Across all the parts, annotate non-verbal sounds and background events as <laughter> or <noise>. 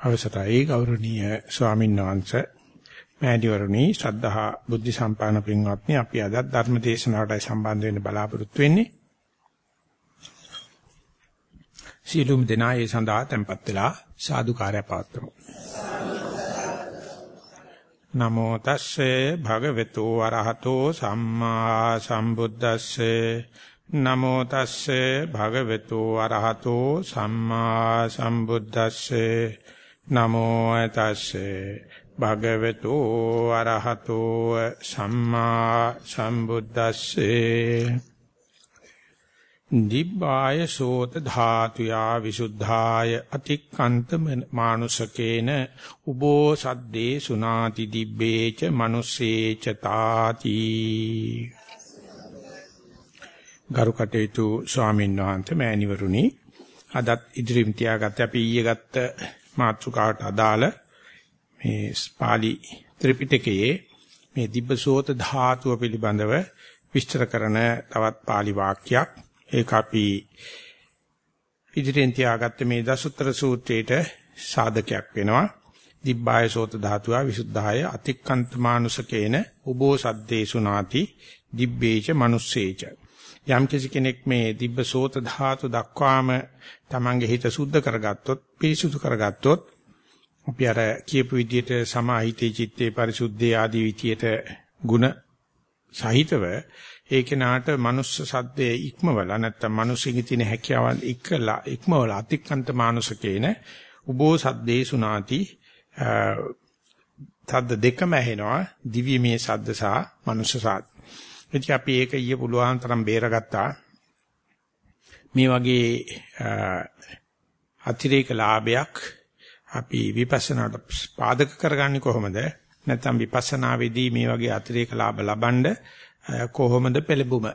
අවසරයි ගෞරවනීය ස්වාමීන් වහන්සේ. මෑණිවරණි ශ්‍රද්ධහා බුද්ධ සම්පන්න පින්වත්නි අපි අද ධර්ම දේශනාවටයි සම්බන්ධ වෙන්න බලාපොරොත්තු වෙන්නේ. සීලුම් දෙනා ඒ සඳහා tempත් වෙලා සාදුකාරය පවත්වමු. නමෝ තස්සේ භගවතු වරහතෝ සම්මා සම්බුද්දස්සේ. නමෝ තස්සේ භගවතු වරහතෝ සම්මා සම්බුද්දස්සේ. නමෝ තස්සේ භගවතු අරහතෝ සම්මා සම්බුද්දස්සේ. දිබ්බාය සෝත ධාතුයා විසුද්ධාය අතික්කන්ත මානුසකේන උබෝ සද්දේ සුනාති දිබ්බේච මනුස්සේච තාති. ගරුකටේතු ස්වාමීන් වහන්සේ මෑණිවරුනි අදත් ඉදිරිම් තියාගත්ත අපි ඊයේ ගත්ත මාතෘකාවට අදාළ මේ පාලි ත්‍රිපිටකයේ මේ දිබ්බසෝත ධාතුව පිළිබඳව විස්තර කරන තවත් පාලි වාක්‍යයක්. ඒක අපි ඉදිරියෙන් තියාගත්ත මේ දසුත්තර සූත්‍රයේට සාධකයක් වෙනවා. දිබ්බාය සෝත ධාතුව විසුද්ධාය අතික්කන්ත මානුසකේන උබෝ සද්දේසු නාති දිබ්බේච මනුස්සේච. යම් කෙනෙක් මේ දිබ්බ සෝත ධාතු දක්වාම තමන්ගේ හිත සුද්ධ කරගත්තොත් පිරිසුදු කරගත්තොත් අපි අර කියපු විදිහට සමාහිතේ චිත්තේ පරිසුද්ධේ ආදී විදියට ಗುಣ සහිතව ඒ කෙනාට මනුස්ස සද්දේ ඉක්මවලා නැත්තම් මිනිස්සුන්ගේ තියෙන හැකියාවල් ඉක්කලා ඉක්මවලා අතික්කන්ත මානුසකේන උබෝ සද්දේ සුනාති සද්ද දෙකම ඇහෙනවා දිව්‍යමය සද්ද සහ මනුස්ස සද්ද. ඉතින් අපි ඒක ඊයේ පුළුවන් තරම් බේරගත්තා. මේ වගේ අතිරේක ලාභයක් අපි විපස්සනාට පාදක කරගන්නේ කොහොමද? නැත්නම් විපස්සනාවේදී මේ වගේ අතිරේක ලාභ ලබනද කොහොමද පෙළඹුම?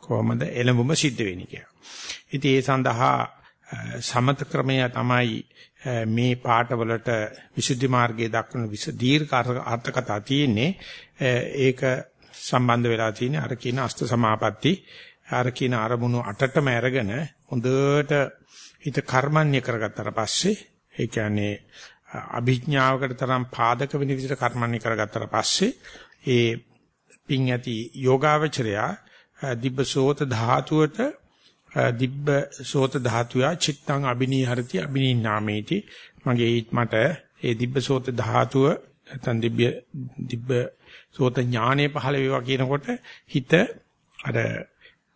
කොහොමද එළඹුම සිද්ධ වෙන්නේ කියලා. ඉතින් ඒ සඳහා සමත ක්‍රමය තමයි මේ පාඩවලට විසුද්ධි මාර්ගයේ දක්වන විස දීර්ඝ අර්ථකථා තියෙන්නේ. ඒක සම්බන්ධ වෙලා තියෙන්නේ අර කියන අෂ්ට සමාපatti අර කියන අරමුණු අටටම අරගෙන හොඳට හිත කර්මන්‍ය කරගත්තට පස්සේ ඒ කියන්නේ අභිඥාවකට තරම් පාදක වෙන විදිහට කර්මන්‍ය කරගත්තට පස්සේ ඒ පිං ඇති යෝගාවචරයා දිබ්බසෝත ධාතුවට දිබ්බ සෝත ධාතුයා චිත්තං අබිනීහරති අබිනීනාමේති. මගේ මට ඒ දිබ්බ සෝත ධාතුව නැත්නම් දිබ්බ දිබ්බ සෝත ඥානෙ පහළ වේවා කියනකොට හිත අර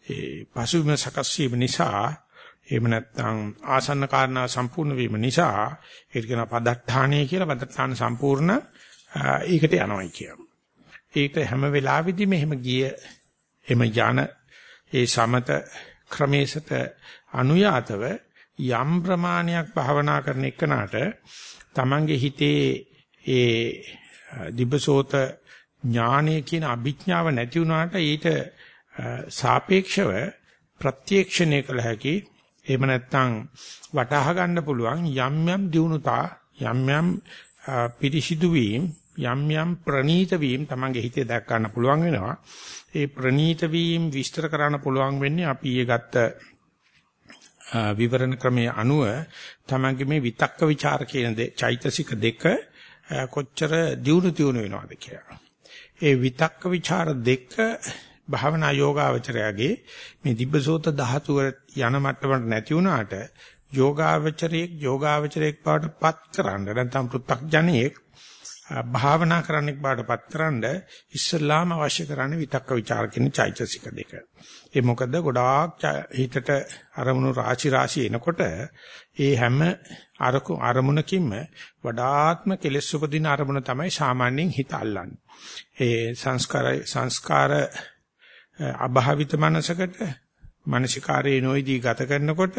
ඒ පසුබිම සකස් වීම නිසා එහෙම නැත්නම් ආසන්න කාරණා සම්පූර්ණ වීම නිසා ඒක කියන පදට්ඨානය කියලා පදට්ඨාන සම්පූර්ණ ඒකට යනවායි කියනවා. ඒක හැම වෙලාවෙදිම එහෙම ගිය එහෙම යන ඒ සමත ක්‍රමේසත අනුයාතව යම් ප්‍රමාණයක් භවනා කරන එකනට තමන්ගේ හිතේ ඒ දිබසෝත ඥානය කියන අභිඥාව නැති වුණාට ඊට සාපේක්ෂව ප්‍රත්‍යක්ෂණය කළ හැකි එහෙම නැත්නම් වටහා ගන්න පුළුවන් යම් යම් දියුණුතා යම් යම් පිරිසිදු වීම යම් යම් ප්‍රනීත වීම තමන්ගේ හිතේ දැක් ගන්න පුළුවන් වෙනවා ඒ ප්‍රනීත වීම විස්තර කරන්න පුළුවන් වෙන්නේ අපි ඊයේ ගත්ත විවරණ ක්‍රමයේ අනුව තමන්ගේ මේ විතක්ක ਵਿਚාර කියන චෛතසික දෙක කොච්චර දියුණු දියුණු වෙනවද කියලා. ඒ විතක්ක ਵਿਚාර දෙක භාවනා යෝගාවචරයගේ මේ දිබ්බසෝත ධාතුව යන මට්ටමට නැති වුණාට යෝගාවචරයේ යෝගාවචරයක් බවට පත් කරන්න නැත්නම් පෘථග්ජනයෙක් භාවනා කරන්නෙක් බවට පත් කරන්න ඉස්සල්ලාම අවශ්‍ය කරන්නේ විතක්ක ਵਿਚාර කියන චෛතසික දෙක. ඒ මොකද ගොඩාක් හිතට අරමුණු රාශි රාශි එනකොට ඒ හැම අරකු අරමුණකින්ම වඩාත්ම කෙලෙස් උපදින අරමුණ තමයි සාමාන්‍යයෙන් හිත අල්ලන්නේ. ඒ සංස්කාර සංස්කාර අභාවිත මනසකට මානසිකාරයේ නොයිදී ගත කරනකොට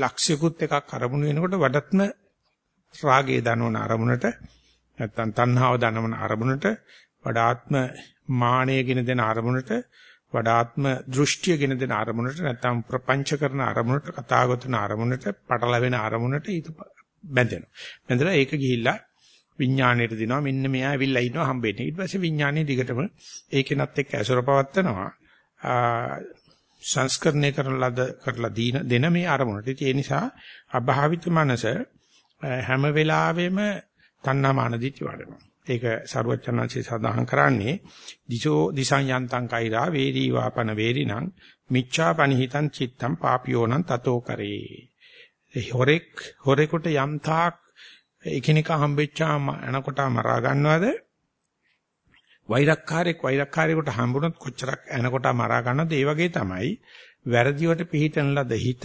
ලක්ෂිකුත් එකක් අරමුණු වෙනකොට වඩත්ම රාගයේ දනවන අරමුණට නැත්තම් තණ්හාව දනවන අරමුණට වඩාත්ම මානයගෙන දෙන අරමුණට වඩාත්ම දෘෂ්ටියගෙන දෙන අරමුණට නැත්තම් ප්‍රපංච කරන අරමුණට කතාගතන අරමුණට පටලැවෙන අරමුණට ඊට බැඳෙනවා. බැඳලා ඒක ගිහිල්ලා විඥාණයට දෙනවා මෙන්න මෙයා ඇවිල්ලා ඉන්නවා හම්බෙන්නේ. ඊට පස්සේ විඥාණය දිගටම ඒකෙනත් එක්ක ඇසුර පවත්නවා. සංස්කරණය කරන ලද කරලා දීන දෙන මේ අරමුණට. ඒ නිසා අභාවිත මනස හැම වෙලාවෙම තණ්හාමාන දිටි වඩනවා. ඒක සරුවචනංශේ සඳහන් කරන්නේ දිසෝ දිසං යන්තං කෛරා වේරී වාපන වේරිණං මිච්ඡා පනිහිතං චිත්තං පාපියෝනං තතෝ කරේ. හොරෙක් හොරෙකුට යම් තාක් එකිනෙකා හම්බෙච්චා එනකොට මරා ගන්නවද? වෛරක්කාරයෙක් වෛරක්කාරයෙකුට හම්බුනොත් කොච්චරක් එනකොට මරා ගන්නවද? ඒ වගේ තමයි වැරදිවට පිහිටන ලද හිත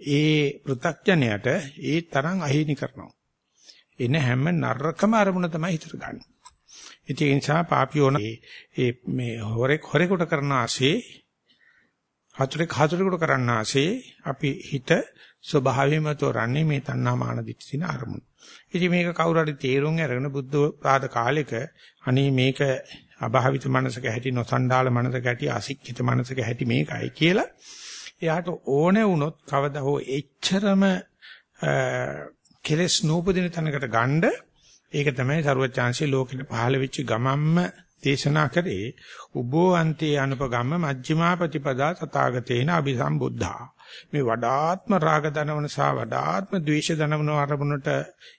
ඒ පෘ탁ජනයට ඒ තරම් අහිමි කරනවා. එන හැම නරකම අරමුණ තමයි හිතට ගන්න. ඉතින් ඒ නිසා පාපියෝන ඒ මේ හොරෙක් හොරෙකුට කරන ආසේ හතුරෙක් හතුරෙකුට කරන ආසේ අපි හිත ස්වභාවයෙන්ම තෝරන්නේ මේ තණ්හා මාන දිට්ඨින අරමුණ. ඉතින් මේක කවුරු හරි තේරුම් අරගෙන බුද්ධ පාද කාලෙක අනේ මේක අභාවිත මනසක හැටි නොසණ්ඩාල මනසක හැටි අසික්කිත මනසක හැටි මේකයි කියලා එයාට ඕනේ වුණොත් කවදා හෝ එච්චරම කෙලස් නූපදින තැනකට ගන්න ඒක තමයි සරුවචාන්සේ ලෝකෙට පහළ වෙච්ච ගමම්ම දේශනා කරේ උබෝ අන්තේ අනුපගම්ම මජ්ක්‍ධිමා ප්‍රතිපදා තථාගතේන අபிසම්බුද්ධා මේ වඩාත්ම රාග දනවන සහ වඩාත්ම ද්වේෂ දනවන අරමුණට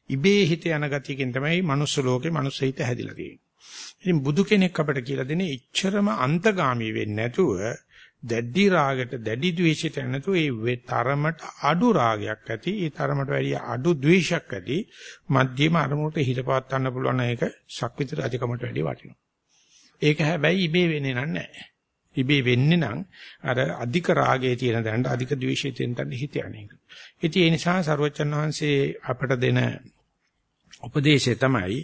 ඉබේ හිත යන ගතියකින් තමයි මනුස්ස ලෝකේ මනුස්ස හිත හැදිලා තියෙන්නේ. ඉතින් බුදු කෙනෙක් අපිට කියලා දෙන්නේ ඉච්ඡරම අන්තගාමී වෙන්නේ නැතුව දැඩි රාගයට දැඩි ද්වේෂයට නැතු ඒ තරමට අඩු රාගයක් ඇති ඒ තරමට වැඩිය අඩු ද්වේෂයක් ඇති මධ්‍යම අරමුණට හිතපවත් ගන්න පුළුවන් එක ශක්විත රජකමට වැඩිය වටිනවා. ඒක හැබැයි ඉබේ වෙන්නේ නැහැ. ඉබේ වෙන්නේ නම් අර අධික රාගයේ තියෙන දැනට අධික ද්වේෂයේ තියෙන තැන හිත යන්නේ. ඉතින් ඒ නිසා සරුවචන් වහන්සේ අපට දෙන උපදේශය තමයි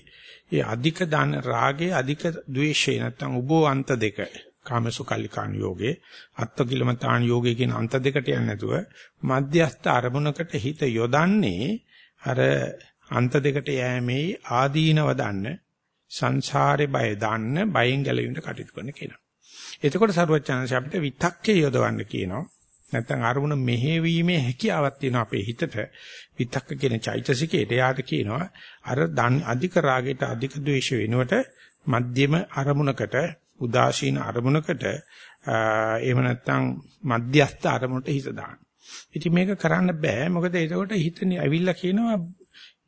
ඒ අධික දාන රාගයේ අධික ද්වේෂය නැත්තම් උබෝ අන්ත දෙක කාමසුකල්ලිකාණ යෝගේ අත්තිකිලමතාණ යෝගේ කියන අන්ත දෙකට යන්නේ නැතුව මධ්‍යස්ථ අරමුණකට හිත යොදන්නේ අර අන්ත දෙකට යෑමේ ආදීනව දන්න සංසාරේ බය දන්න බයෙන් ගැලවෙන්න කටයුතු කරන කෙනා. එතකොට සරුවචනංශ අපිට විතක්කේ යොදවන්න කියනවා. නැත්නම් අරමුණ මෙහෙවීමේ හැකියාවක් තියෙනවා අපේ හිතට. විතක්ක කියන චෛතසිකයට යාට කියනවා අර අධික රාගයට අධික ද්වේෂ වෙනුවට මධ්‍යම අරමුණකට උදාසීන අරමුණකට එහෙම නැත්නම් මධ්‍යස්ථ අරමුණට හිත දාන්න. ඉතින් මේක කරන්න බෑ මොකද එතකොට හිතනේ ඇවිල්ලා කියනවා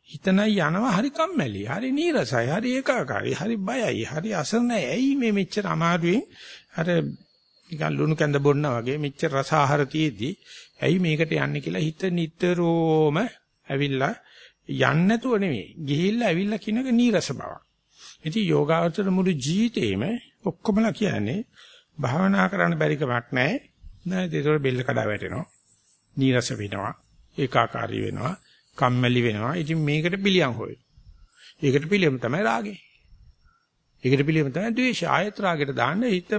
හිතනයි යනවා හරි කම්මැලි හරි නීරසයි හරි ඒකාකාරයි හරි බයයි හරි අසරණයි ඇයි මේ මෙච්චර අමාරුවෙන් අර නිකන් ලුණු කැඳ බොන්නා වගේ මෙච්චර රස ආහාර තියේදී ඇයි මේකට යන්නේ කියලා හිත නිතරම ඇවිල්ලා යන්නේ නැතුව නෙවෙයි ගිහිල්ලා ඇවිල්ලා කියනක නීරස බවක්. ඉතින් යෝගාවචර මුළු ජීවිතේම ඔක්කොමලා කියන්නේ භාවනා කරන්න බැරි කමක් නැහැ. නේද? ඒතකොට බෙල්ල කඩා වැටෙනවා. නීරස වෙනවා. ඒකාකාරී වෙනවා. කම්මැලි වෙනවා. ඉතින් මේකට පිළියම් හොය. ඒකට පිළියම් තමයි රාගේ. ඒකට පිළියම් තමයි ද්වේෂය. ආයත රාගයට දාන්න හිත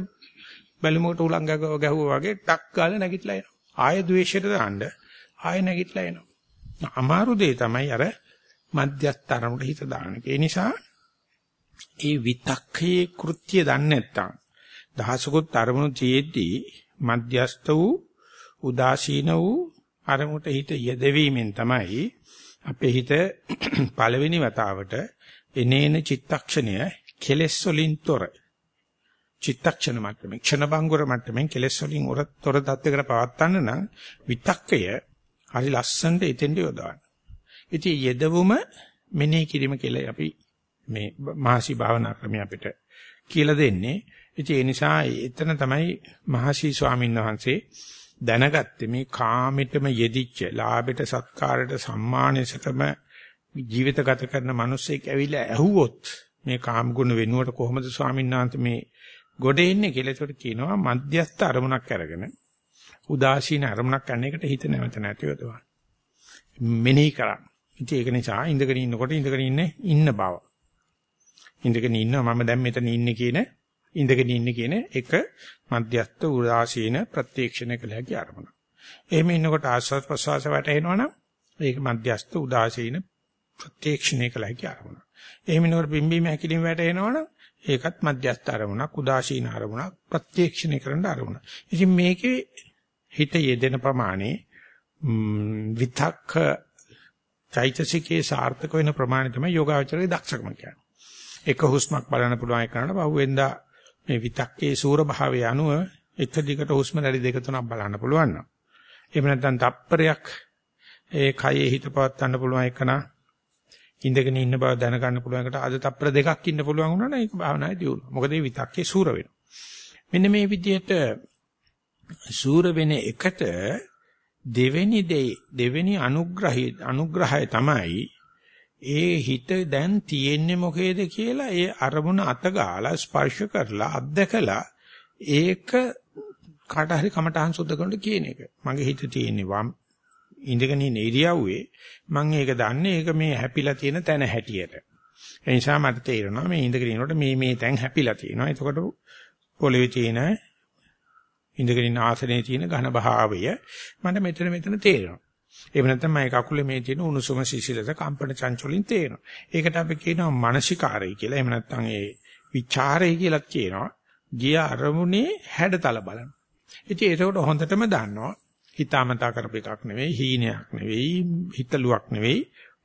බැලුමකට උලංග ගැහුවා වගේ ටක් ගාලා නැගිටලා එනවා. ආය ද්වේෂයට දාන්න ආය නැගිටලා එනවා. අමාරු දේ තමයි අර මධ්‍යස්තරමට හිත දාන්න. ඒ නිසා ඒ විතක්කයේ කෘත්‍ය දන්නේ නැත්තම් දහසකුත් අරමුණු තියේදී මධ්‍යස්ත වූ උදාසීන වූ අරමුණට හිත යෙදවීමෙන් තමයි අපේ හිත <clears throat> පළවෙනි වතාවට එනේන චිත්තක්ෂණය කෙලෙස් වලින් තොර චිත්තක්ෂණ මට්ටමේ ක්ෂණ බංගුර මට්ටමේ කෙලෙස් වලින් තොර தත්වයකට පවත්වන්න නම් විතක්කය හරි ලස්සනට එතෙන්ට යොදවන්න. ඉතින් යෙදවුම මෙනෙහි කිරීම කියලා අපි මේ මහසි භාවනා ක්‍රමය අපිට කියලා දෙන්නේ. ඉතින් ඒ නිසා එතන තමයි මහසි ස්වාමීන් වහන්සේ දැනගත්තේ මේ කාමෙටම යෙදිච්ච ලාභයට සත්කාරයට සම්මානයටම ජීවිත ගත කරන මිනිස්සෙක් ඇවිල්ලා ඇහුවොත් මේ කාම ගුණ වෙනුවට කොහොමද ස්වාමීන් වහන්සේ මේ ගොඩ එන්නේ කියලා ඒකට කියනවා මධ්‍යස්ථ අරමුණක් අරගෙන උදාසීන අරමුණක් ගන්න එකට හිත නැවත නැති යොදවන්න. මෙනෙහි කරා. ඉතින් ඒක නිසා ඉඳගෙන ඉන්නකොට ඉඳගෙන ඉන්නේ ඉන්න බව. ඉඳගෙන ඉන්නවා මම දැන් මෙතන ඉන්නේ කියන ඉඳගෙන ඉන්නේ කියන එක මධ්‍යස්ථ උදාසීන ප්‍රත්‍යක්ෂණය කළ හැකි අරමුණ. එහෙම ඉන්නකොට ආස්වාද ප්‍රසවාස වැටෙනවනම් ඒක මධ්‍යස්ථ උදාසීන ප්‍රත්‍යක්ෂණය කළ හැකි අරමුණ. එහෙම ඉන්නකොට පිම්බීම හැකිලිම වැටෙනවනම් ඒකත් මධ්‍යස්ථ අරමුණක් උදාසීන අරමුණක් ප්‍රත්‍යක්ෂණය කරන්න අරමුණ. ඉතින් මේකේ හිත යෙදෙන ප්‍රමාණය විතක්ක චෛතසිකේ සාර්ථක වෙන ප්‍රමාණය තමයි යෝගාචරයේ දක්ෂකම කියන්නේ. එක හුස්මක් බලන්න පුළුවන් එකනට පහුවෙන්දා මේ විතක්කේ සූර භාවය අනුව එක දිගට හුස්ම රැලි දෙක තුනක් බලන්න පුළුවන් නම් එහෙම නැත්නම් තප්පරයක් ඒ කයේ හිත පවත් ගන්න පුළුවන් එකනා ඉඳගෙන ඉන්න බව දැනගන්න පුළුවන් එකට අද තප්පර දෙකක් ඉන්න පුළුවන් වුණා නම් ඒක භාවනායේ දියුණුව. මොකද මේ විතක්කේ සූර වෙනවා. මෙන්න මේ විදිහට සූර වෙන එකට දෙවෙනි දෙවෙනි අනුග්‍රහය අනුග්‍රහය තමයි ඒ හිත දැන් තියෙන්නේ මොකේද කියලා ඒ අරමුණ අතගාලා ස්පර්ශ කරලා අත්දකලා ඒක කාට හරි කමටහන් සුද්ධ කරනට කියන එක. මගේ හිත තියෙන්නේ වම් ඉඳගෙන ඉන්න ඉරියව්වේ මම ඒක දන්නේ ඒක මේ හැපිලා තියෙන තැන හැටියට. ඒ නිසා මට තේරෙනවා මේ ඉඳගෙන ඉනකොට මේ මේ තැන් හැපිලා තියෙනවා. එතකොට පොළවේ තියෙන ඉඳගෙන ඉන්න ආසනයේ තියෙන ඝන භාවය මට මෙතන මෙතන තේරෙනවා. එහෙම නැත්නම් මම කකුලේ මේ තියෙන උණුසුම සිසිලස කම්පන චංචලින් තේරෙනවා. ඒකට අපි කියනවා මානසිකාරය කියලා. එහෙම නැත්නම් ඒ විචාරය කියලා කියනවා. ගිය අරමුණේ හැඩතල බලන. ඉතින් ඒකට හොඳටම දන්නවා. හිතාමතා කරපු එකක් නෙවෙයි, හීනයක් නෙවෙයි, හිතලුවක් නෙවෙයි,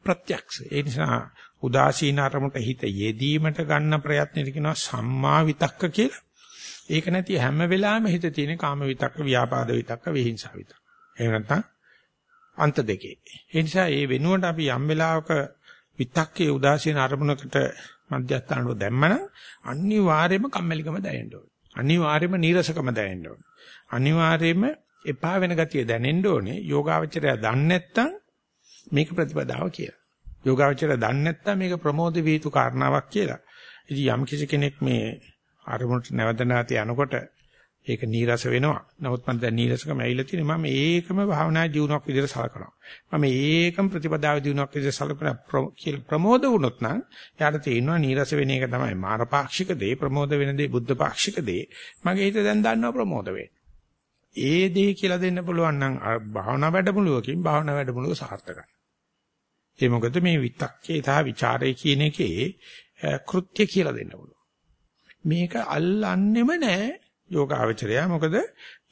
ප්‍රත්‍යක්ෂ. ඒ නිසා උදාසීන අරමුණට හිත යෙදීමට ගන්න ප්‍රයත්නෙට කියනවා සම්මා විතක්ක කියලා. ඒක නැති හැම වෙලාවෙම හිත තියෙන කාම විතක්ක, ව්‍යාපාද විතක්ක, විහිංසාව විතක්ක. එහෙම නැත්නම් අන්ත දෙකේ. ඒ නිසා මේ වෙනුවට අපි යම් වෙලාවක විතක්කේ උදාසීන අරමුණකට මධ්‍යස්ථානව දැම්මනම් අනිවාර්යයෙන්ම කම්මැලිකම දැනෙන්න ඕනේ. අනිවාර්යයෙන්ම නීරසකම දැනෙන්න ඕනේ. අනිවාර්යයෙන්ම එපා වෙන ගතිය දැනෙන්න ඕනේ. යෝගාවචරය දන්නේ නැත්නම් මේක ප්‍රතිපදාව කියලා. යෝගාවචරය දන්නේ නැත්නම් මේක ප්‍රමෝද වේතු කාරණාවක් කියලා. ඉතින් යම් කිසි කෙනෙක් මේ අරමුණට නැවත නැවත යනකොට ඒක නීරස වෙනවා. නමුත් මම දැන් නීරසකම ඇවිල්ලා තියෙන්නේ මම ඒකම භාවනා ජීවණයක් විදිහට සලකනවා. මම ඒකම ප්‍රතිපදාව ජීවණයක් විදිහට සලකන කියලා ප්‍රමෝද වුණොත් නම් යාට තේරෙනවා නීරස වෙන එක තමයි මාරපාක්ෂික දේ ප්‍රමෝද වෙන දේ බුද්ධ පාක්ෂික දේ. මගේ හිත දැන් දන්නවා ප්‍රමෝද වෙන්නේ. ඒ දේ කියලා දෙන්න පුළුවන් නම් භාවනා වැඩමුළුවකින් භාවනා වැඩමුළුව සාර්ථකයි. ඒ මොකද මේ විතක්කේ සහ ਵਿਚාරේ කියන එකේ කෘත්‍ය කියලා දෙන්න පුළුවන්. මේක අල්ලන්නෙම නැහැ යෝගාවචරය. මොකද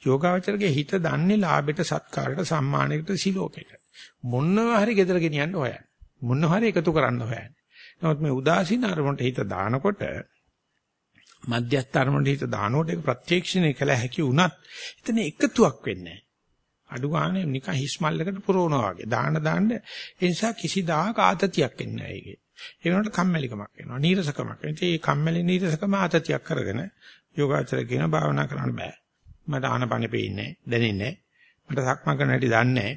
යෝගාවචරගේ හිත දන්නේ ලාභයට සත්කාරයට සම්මානයකට සිලෝකෙට. මොනවා හරි gedara ගෙනියන්න හොයන්නේ. මොනවා හරි එකතු කරන්න හොයන්නේ. නමුත් මේ උදාසීන අරමුණට හිත දානකොට මධ්‍යස්ථ අරමුණට හිත දානකොට ඒක ප්‍රත්‍යක්ෂණය කළ හැකි වුණත් එතන එකතුවක් වෙන්නේ නැහැ. අඩු ගානේ නිකන් හිස්මල්ලකට පුරවනවා වගේ. දාන දාන්න ඒ නිසා කිසිදාක ආතතියක් එන්නේ නැහැ ඒකේ. ඒ වෙනකොට කම්මැලිකමක් එනවා. නීරසකමක්. ඉතින් මේ කම්මැලි නීරසකම ආතතියක් කරගෙන යෝගාචර කියන භාවනා කරන්න බෑ. මට ආනපනෙ පේන්නේ දැනෙන්නේ මට සක්ම කරන්න හැටි දන්නේ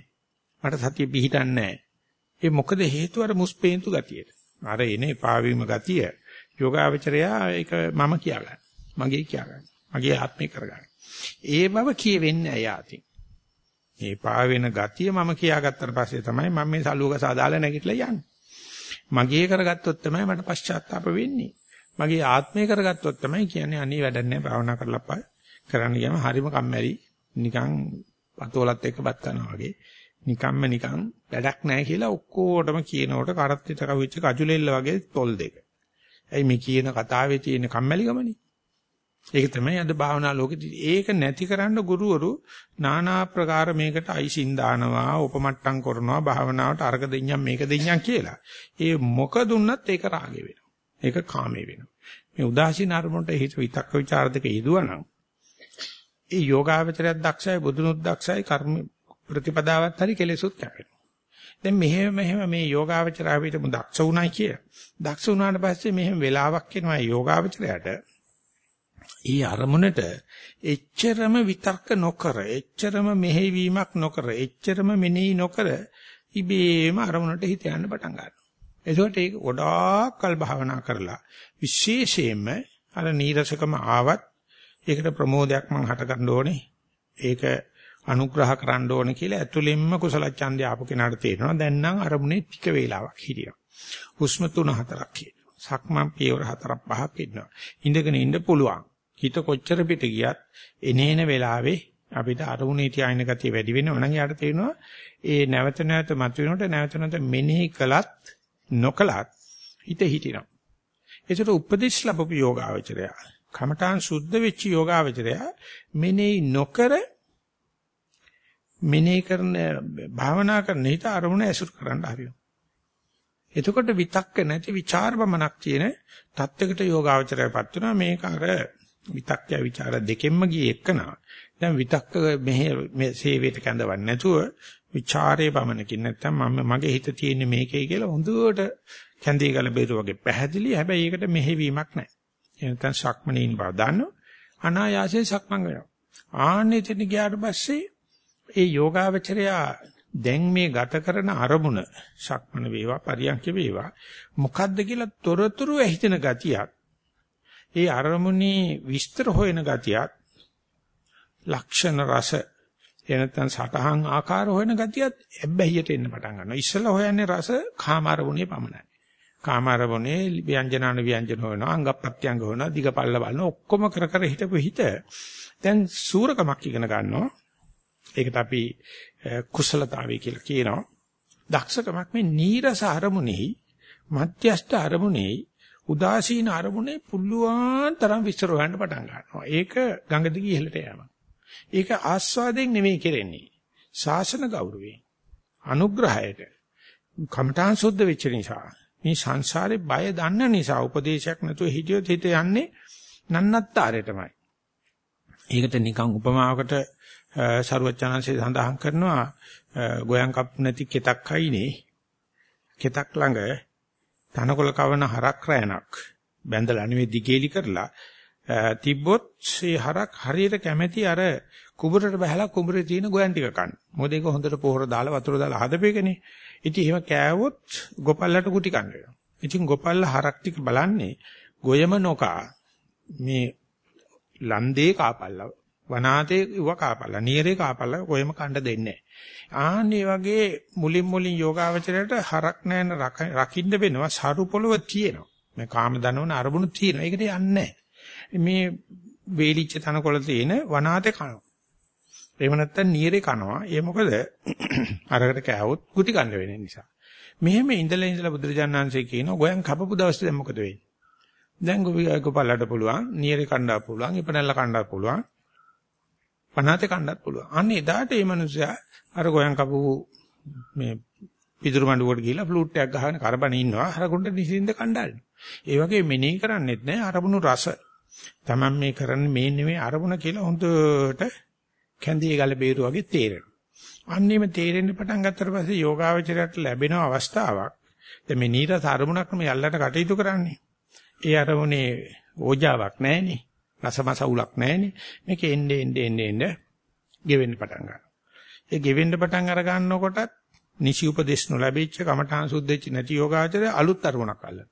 මට සතිය පිහිටන්නේ නැහැ. ඒ මොකද හේතුව අර මුස්පේන්තු ගතියට. අර එනේ පාවීම ගතිය යෝගාවචරයා ඒක මම කියාගන්න. මගේ කියාගන්න. මගේ ආත්මේ කරගන්න. ඒ බව කියවෙන්නේ අයාතින්. මේ පා වෙන ගතිය මම කියාගත්තට පස්සේ තමයි මම මේ සලුවක සාදාලා නැගිටලා යන්නේ. මගේ කරගත්තොත් තමයි මට පශ්චාත්තාප වෙන්නේ. මගේ ආත්මය කරගත්තොත් තමයි කියන්නේ අනේ වැඩක් නැහැ භාවනා කරලා පායි. කරන්න ගියම හරිම කම්මැලි නිකන් පතෝලත් එක්ක බත් කනවා වගේ. නිකම්ම නිකන් වැඩක් නැහැ කියලා ඔක්කොටම කියනකොට කරත් විතර කවිච්ච කජුලෙල්ල වගේ තොල් දෙක. ඇයි මේ කියන කතාවේ තියෙන කම්මැලිකමනේ? ඒක තමයි අද භාවනා ලෝකෙදී. ඒක නැති කරන්න ගුරුවරු নানা ප්‍රකාර මේකට අයිසින් දානවා, උපමට්ටම් කරනවා, භාවනාවට අර්ග දෙඤ්ඤම් මේක දෙඤ්ඤම් කියලා. ඒ මොක දුන්නත් ඒක රාගේ වෙනවා. ඒක කාමේ වෙනවා. මේ උදාසීන අරමුණට හිත විතක්ක ਵਿਚාර දෙක යෙදුවනම් ඒ යෝගාවචරයක් දක්ෂයි, බුදුනුත් දක්ෂයි, කර්ම ප්‍රතිපදාවත් හරි කෙලෙසුත් කැපෙනවා. දැන් මෙහෙම මෙහෙම මේ යෝගාවචරාවිතම දක්ෂ උනායි කිය. දක්ෂ උනාට පස්සේ මෙහෙම වෙලාවක් එනවා යෝගාවචරයට. ඊ අරමුණට එච්චරම විතර්ක නොකර, එච්චරම මෙහෙවීමක් නොකර, එච්චරම මෙනෙහි නොකර ඉබේම අරමුණට හිත යන්න පටන් ගන්නවා. එතකොට ඒක ගොඩාක් කල් භාවනා කරලා විශේෂයෙන්ම අර නීරසකම ආවත් ඒකට ප්‍රමෝදයක් මං හට ගන්න ඕනේ. ඒක අනුග්‍රහ කරන්න ඕනේ කියලා ඇතුළෙන්ම කුසල ඡන්දය ආපු කෙනාට තේරෙනවා දැන් නම් අරමුණේ ටික වේලාවක් හිටියා. හුස්ම තුන හතරක් කියනවා. සක්මන් පියවර හතරක් පහක් ඉන්නවා. ඉඳගෙන ඉන්න පුළුවන්. හිත කොච්චර පිට ගියත් එනේන වෙලාවේ අපිට අරමුණේ තියාගෙන ගතිය වැඩි වෙනවා නම් යාට තේරෙනවා ඒ නැවත නැවත මතුවෙනකොට නැවත නැවත මෙනෙහි කළත් නොකලත් හිත හිටිනවා. ඒසට උපදේශ ලැබපු යෝගාවචරය. කමඨාන් සුද්ධ වෙච්ච යෝගාවචරය මෙනෙහි නොකර මෙනෙහි කරන භාවනා කරන හිත අරමුණ ඇසුරු කරන්න හරියෝ. එතකොට විතක්ක නැති ਵਿਚාරබමනක් කියන தත්වයකට යෝගාවචරයපත් වෙනවා මේක අර විතක්කය ਵਿਚාර දෙකෙන්ම ගියේ එකනවා දැන් විතක්ක මෙහෙ මේ සේවයට කැඳවන්නේ නැතුව ਵਿਚාරයේ පමණකින් නැත්තම් මම මගේ හිත තියෙන්නේ මේකේ කියලා හොඳට කැඳේ ගල බේරු වගේ පැහැදිලි හැබැයි ඒකට මෙහෙවීමක් නැහැ. ඒ නැත්තම් සක්මණේන් බව දන්නෝ අනායාසයෙන් සක්මන් වෙනවා. ආන්නේ තෙන ගියාට පස්සේ ඒ යෝගාවචරයා දැන් මේ ගත කරන අරමුණ සක්මන වේවා පරියන්ක වේවා මොකද්ද කියලා තොරතුරු ඇහිතන ගතියක් ඒ අරමුණේ විස්තර හොයන ගතියක් ලක්ෂණ රස එනතන් සටහන් ආකාර හොයන ගතියත් එබ්බැහියට එන්න පටන් ගන්නවා ඉස්සෙල්ලා හොයන්නේ රස කාම අරමුණේ පමණයි කාම අරමුණේ ව්‍යංජනාන ව්‍යංජන හොයනවා අංග ප්‍රත්‍යංග හොයනවා දිග පල්ල බලන ඔක්කොම කර කර හිටපු හිත දැන් සූරකමක් ඉගෙන ගන්නවා ඒකට අපි කුසලතාවය කියලා කියනවා. දක්ෂකමක් මේ නීරස අරමුණෙහි මධ්‍යස්ථ අරමුණෙහි උදාසීන අරමුණේ පුළුවන් තරම් විස්තර හොයන්න පටන් ගන්නවා. ඒක ගඟ දිගේ ඉහළට යනවා. ඒක ආස්වාදයෙන් නෙමෙයි කෙරෙන්නේ. ශාසන ගෞරවයෙන්. අනුග්‍රහයට. කමඨාන් සුද්ධ වෙච්ච නිසා. මේ සංසාරේ බය දන්න නිසා උපදේශයක් නැතුව හිටියොත් හිත යන්නේ නන්නත්තරයටමයි. ඒකට නිකන් උපමාවකට සරුවචනanse සඳහන් කරනවා ගෝයන් කප් නැති කෙතක් අයිනේ කෙතක් ළඟ තනකොළ කවන හරක් රැණක් බැඳලා නෙවෙයි දිගේලි කරලා තිබ්බොත් ඒ හරක් හරියට කැමැති අර කුඹරට බහලා කුඹරේ තියෙන ගෝයන් ටික කන්න. මොකද ඒක හොඳට පොහොර දාලා වතුර දාලා හදපේකනේ. ඉතින් එහෙම කෑවොත් ගොපල්ලට කුටි කන්න වෙනවා. ඉතින් ගොපල්ල හරක් ටික බලන්නේ ගොයම නොකා මේ ලන්දේ කාපල්ලා වනාතේ ඉව කාපල්ලා නීරේ කාපල්ලා කොහෙම කණ්ඩ දෙන්නේ ආන්නේ වගේ මුලින් මුලින් යෝගාවචරයට හරක් නැන රකින්න වෙනවා සරු පොළව තියෙනවා මේ කාම දනවන අරමුණු තියෙනවා ඒකට යන්නේ මේ වේලිච්ච තනකොළ තියෙන වනාතේ කනවා එහෙම නැත්නම් නීරේ කනවා ඒ මොකද <clears throat> අරකට කෑවොත් කුටි කන්න වෙන නිසා මෙහෙම ඉඳලා ඉඳලා බුදුරජාණන්සේ කියනවා ගෝයන් කපපු දවසේ දැන් මොකද වෙන්නේ දැන් ගොපල්ලට පුළුවන් නීරේ කණ්ඩා පුළුවන් ඉපනැල්ල කණ්ඩා පුළුවන් පනාතේ කණ්ඩත් පුළුවන්. අන්න එදාට මේ මිනිස්සයා අර ගෝයන් කපු මේ පිටුරු මඬුවට ගිහිල්ලා ෆ්ලූට් එකක් ගහගෙන කරබන ඉන්නවා. හරකුන්ට නිසින්ද කණ්ඩායම්. ඒ වගේ මෙනෙහි කරන්නෙත් නෑ අරමුණු රස. Taman මේ කරන්නේ මේ නෙමෙයි අරමුණ කියලා හොඳට කැඳේ ගල බේරු වගේ තේරෙනවා. අන්නේම තේරෙන්න පටන් ගත්තට පස්සේ යෝගාවචරයට ලැබෙන අවස්ථාවක්. දැන් මේ නීරස අරමුණක් මේ යල්ලට කටයුතු කරන්නේ. ඒ අරමුණේ ඕජාවක් නැහෙනේ. රසමසවුලක් නැහැනේ. මේක එන්නේ එන්නේ එන්නේ එන්නේ ගෙවෙන්න පටන් ගන්නවා. ඒ ගෙවෙන්න පටන් අර ගන්නකොටත් නිසි උපදේශ නොලැබෙච්ච කමඨාන් සුද්ධෙච්ච නැති යෝගාචරය අලුත් අරමුණක් අල්ලන.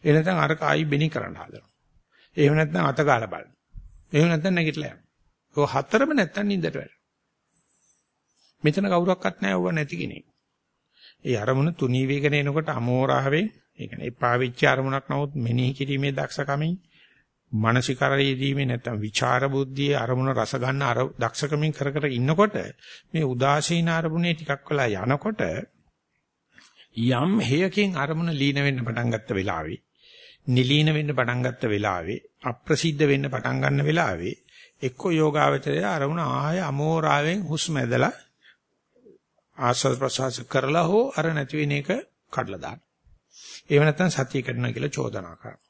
ඒ නැත්නම් අර කායි බෙනි කරන්න හදනවා. එහෙම නැත්නම් අත ගාලා බලන. එහෙම නැත්නම් නැගිටලා යනවා. ඔය හතරම නැත්නම් නින්දට වැටෙනවා. මෙතන කවුරක්වත් නැහැ ඕවා නැති කෙනෙක්. ඒ අරමුණ තුනී වේගන එනකොට අමෝරාවෙන් ඒ කියන්නේ එපා වෙච්ච අරමුණක් නමුත් මෙනෙහි කිරීමේ දක්ෂකමින් මානසිකාරයේදීමේ නැත්තම් විචාර බුද්ධියේ අරමුණ රස ගන්න අර දක්ෂකමින් කර කර ඉන්නකොට මේ උදාසීන අරමුණේ ටිකක් වෙලා යනකොට යම් හේයකින් අරමුණ ලීන වෙන්න පටන් ගත්ත වෙලාවේ නිලීන වෙන්න පටන් ගත්ත වෙලාවේ අප්‍රසිද්ධ වෙන්න පටන් ගන්න වෙලාවේ එක්ක යෝගාවචරය අරමුණ ආය අමෝරාවෙන් හුස්ම ඇදලා ආස්වාද ප්‍රසවාස කරලා හෝ අර නැති වෙන එක කඩලා දාන්න. එහෙම නැත්නම් සතිය කරනවා කියලා චෝදනා කරනවා.